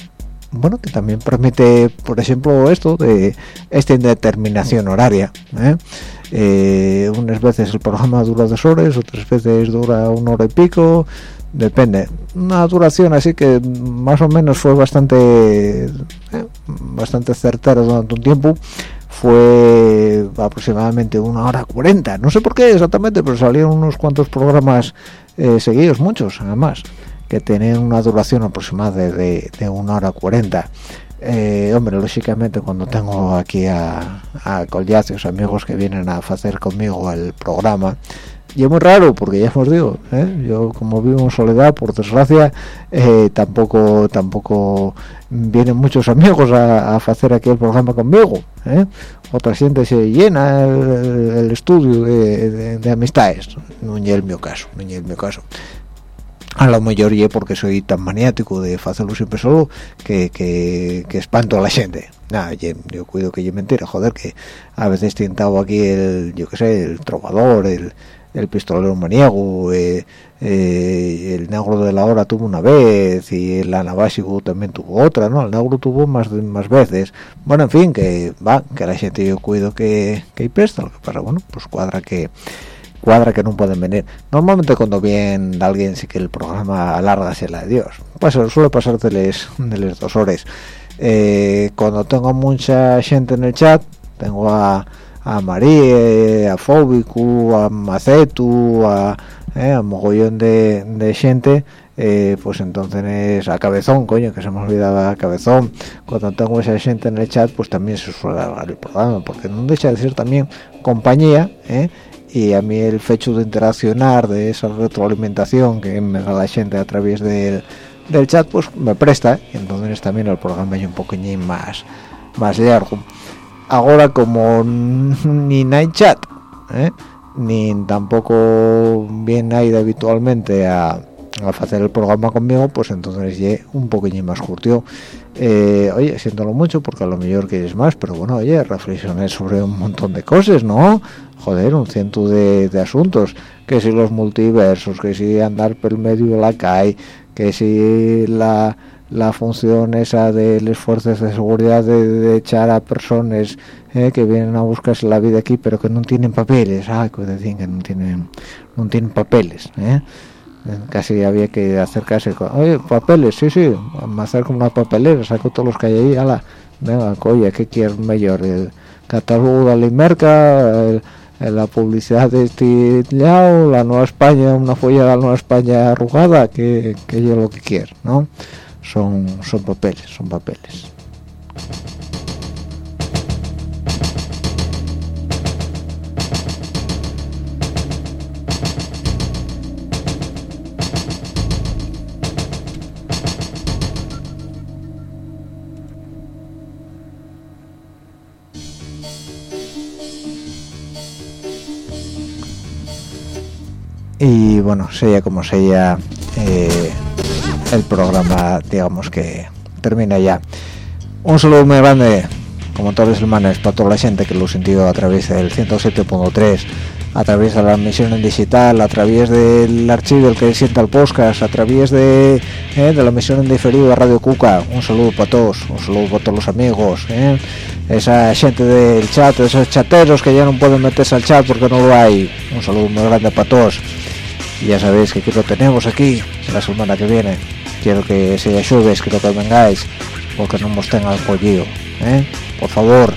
bueno, que también permite, por ejemplo, esto de esta indeterminación horaria. ¿eh? Eh, unas veces el programa dura dos horas, otras veces dura una hora y pico, depende. Una duración así que más o menos fue bastante, eh, bastante certera durante un tiempo. Fue aproximadamente una hora cuarenta. No sé por qué exactamente, pero salieron unos cuantos programas eh, seguidos, muchos además que tienen una duración aproximada de, de, de una hora cuarenta. Eh, hombre, lógicamente cuando tengo aquí a, a collacios, amigos que vienen a hacer conmigo el programa, y es muy raro porque ya os digo, ¿eh? yo como vivo en soledad, por desgracia, eh, tampoco tampoco vienen muchos amigos a, hacer aquí el programa conmigo. ¿eh? Otra gente se llena el, estudio de, de, de amistades, no es el mío caso, no el caso a lo mejor y porque soy tan maniático de hacerlo siempre solo que, que, que espanto a la gente. Nada yo, yo cuido que yo mentira joder que a veces he tentado aquí el yo qué sé el trovador el, el pistolero maniego eh, eh, el negro de la hora tuvo una vez y el anabásico también tuvo otra no el negro tuvo más más veces. Bueno en fin que va que la gente yo cuido que que presta lo que pasa bueno pues cuadra que cuadra que no pueden venir. Normalmente cuando viene alguien sí que el programa alarga la de Dios. Pues suele pasar de las de dos horas. Eh, cuando tengo mucha gente en el chat tengo a a María, a Fóbico, a Macetu, a, eh, mogollón de, gente, eh, pues entonces a Cabezón, coño, que se me olvidaba Cabezón. Cuando tengo esa gente en el chat, pues también se suele alargar el programa, porque no deja de ser también compañía, eh, y a mí el hecho de interaccionar, de esa retroalimentación que me da la gente a través del, del chat, pues me presta, y entonces también el programa es un poquillín más, más largo. Ahora como <laughs> ni hay chat ¿eh? ni tampoco viene ahí habitualmente a, hacer el programa conmigo pues entonces ya un poquillo más curtió eh, oye siéntolo mucho porque a lo mejor quieres más pero bueno oye reflexiones sobre un montón de cosas no joder un ciento de, asuntos. Que si los multiversos que si andar por el medio de la calle que si la la función esa de las fuerzas de seguridad de, echar a personas eh, que vienen a buscarse la vida aquí pero que no tienen papeles. Ah que decir que no tienen no tienen papeles eh. Casi había que acercarse con, oye papeles sí sí me acerco una papelera saco todos los que hay ahí ala venga oye qué quieres mejor el catálogo de la merca la publicidad de este lado la Nueva España una folla de la Nueva España arrugada que, que yo lo que quiero ¿no? son, son papeles, son papeles. Y bueno, sea como sea eh, el programa digamos que termina ya. Un saludo muy grande como todas las semanas para toda la gente que lo sentido a través del 107.3 a través de la emisión en digital a través del archivo el que sienta el podcast a través de, eh, de la emisión en diferido de Radio Cuca. Un saludo para todos un saludo para todos los amigos eh. esa gente del chat esos chateros que ya no pueden meterse al chat porque no lo hay un saludo muy grande para todos. Y ya sabéis que aquí lo tenemos aquí la semana que viene. Quiero que sea jueves quiero que vengáis porque no nos tengan collido ¿eh? por favor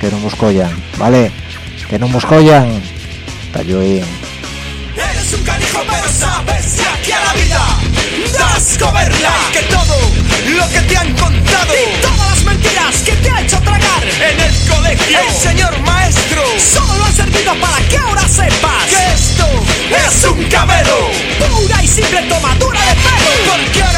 que no nos collan vale que no nos collan Talloín Eres un canijo pero sabes que aquí a la vida das coberla. Que todo lo que te han contado Y todas las mentiras que te ha hecho tragar En el colegio. El señor maestro Solo ha servido para que ahora sepas Que esto es un cabelo Pura y simple tomadura de pelo. Porque ahora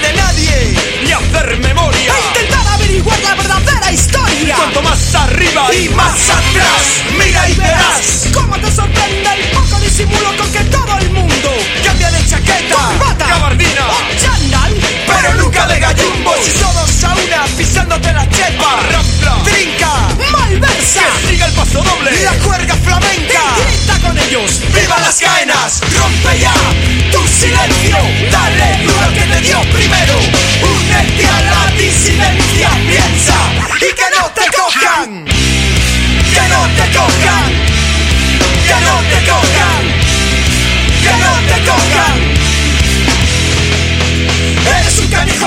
de nadie Ni hacer memoria averiguar la verdadera historia. Cuanto más arriba y más atrás Mira y verás Cómo te sorprende el poco disimulo con que todo el mundo Cambia de chaqueta, corbata, gabardina. o chándal. Pero nunca de gallumbo Si todos a una pisándote la chepa Rampla, trinca, malversa. Que siga el paso doble. La cuerda flamenca. Y grita con ellos. ¡Viva las caenas! ¡Rompe ya tu silencio! Dale duro que te dio primero. Únete a la disidencia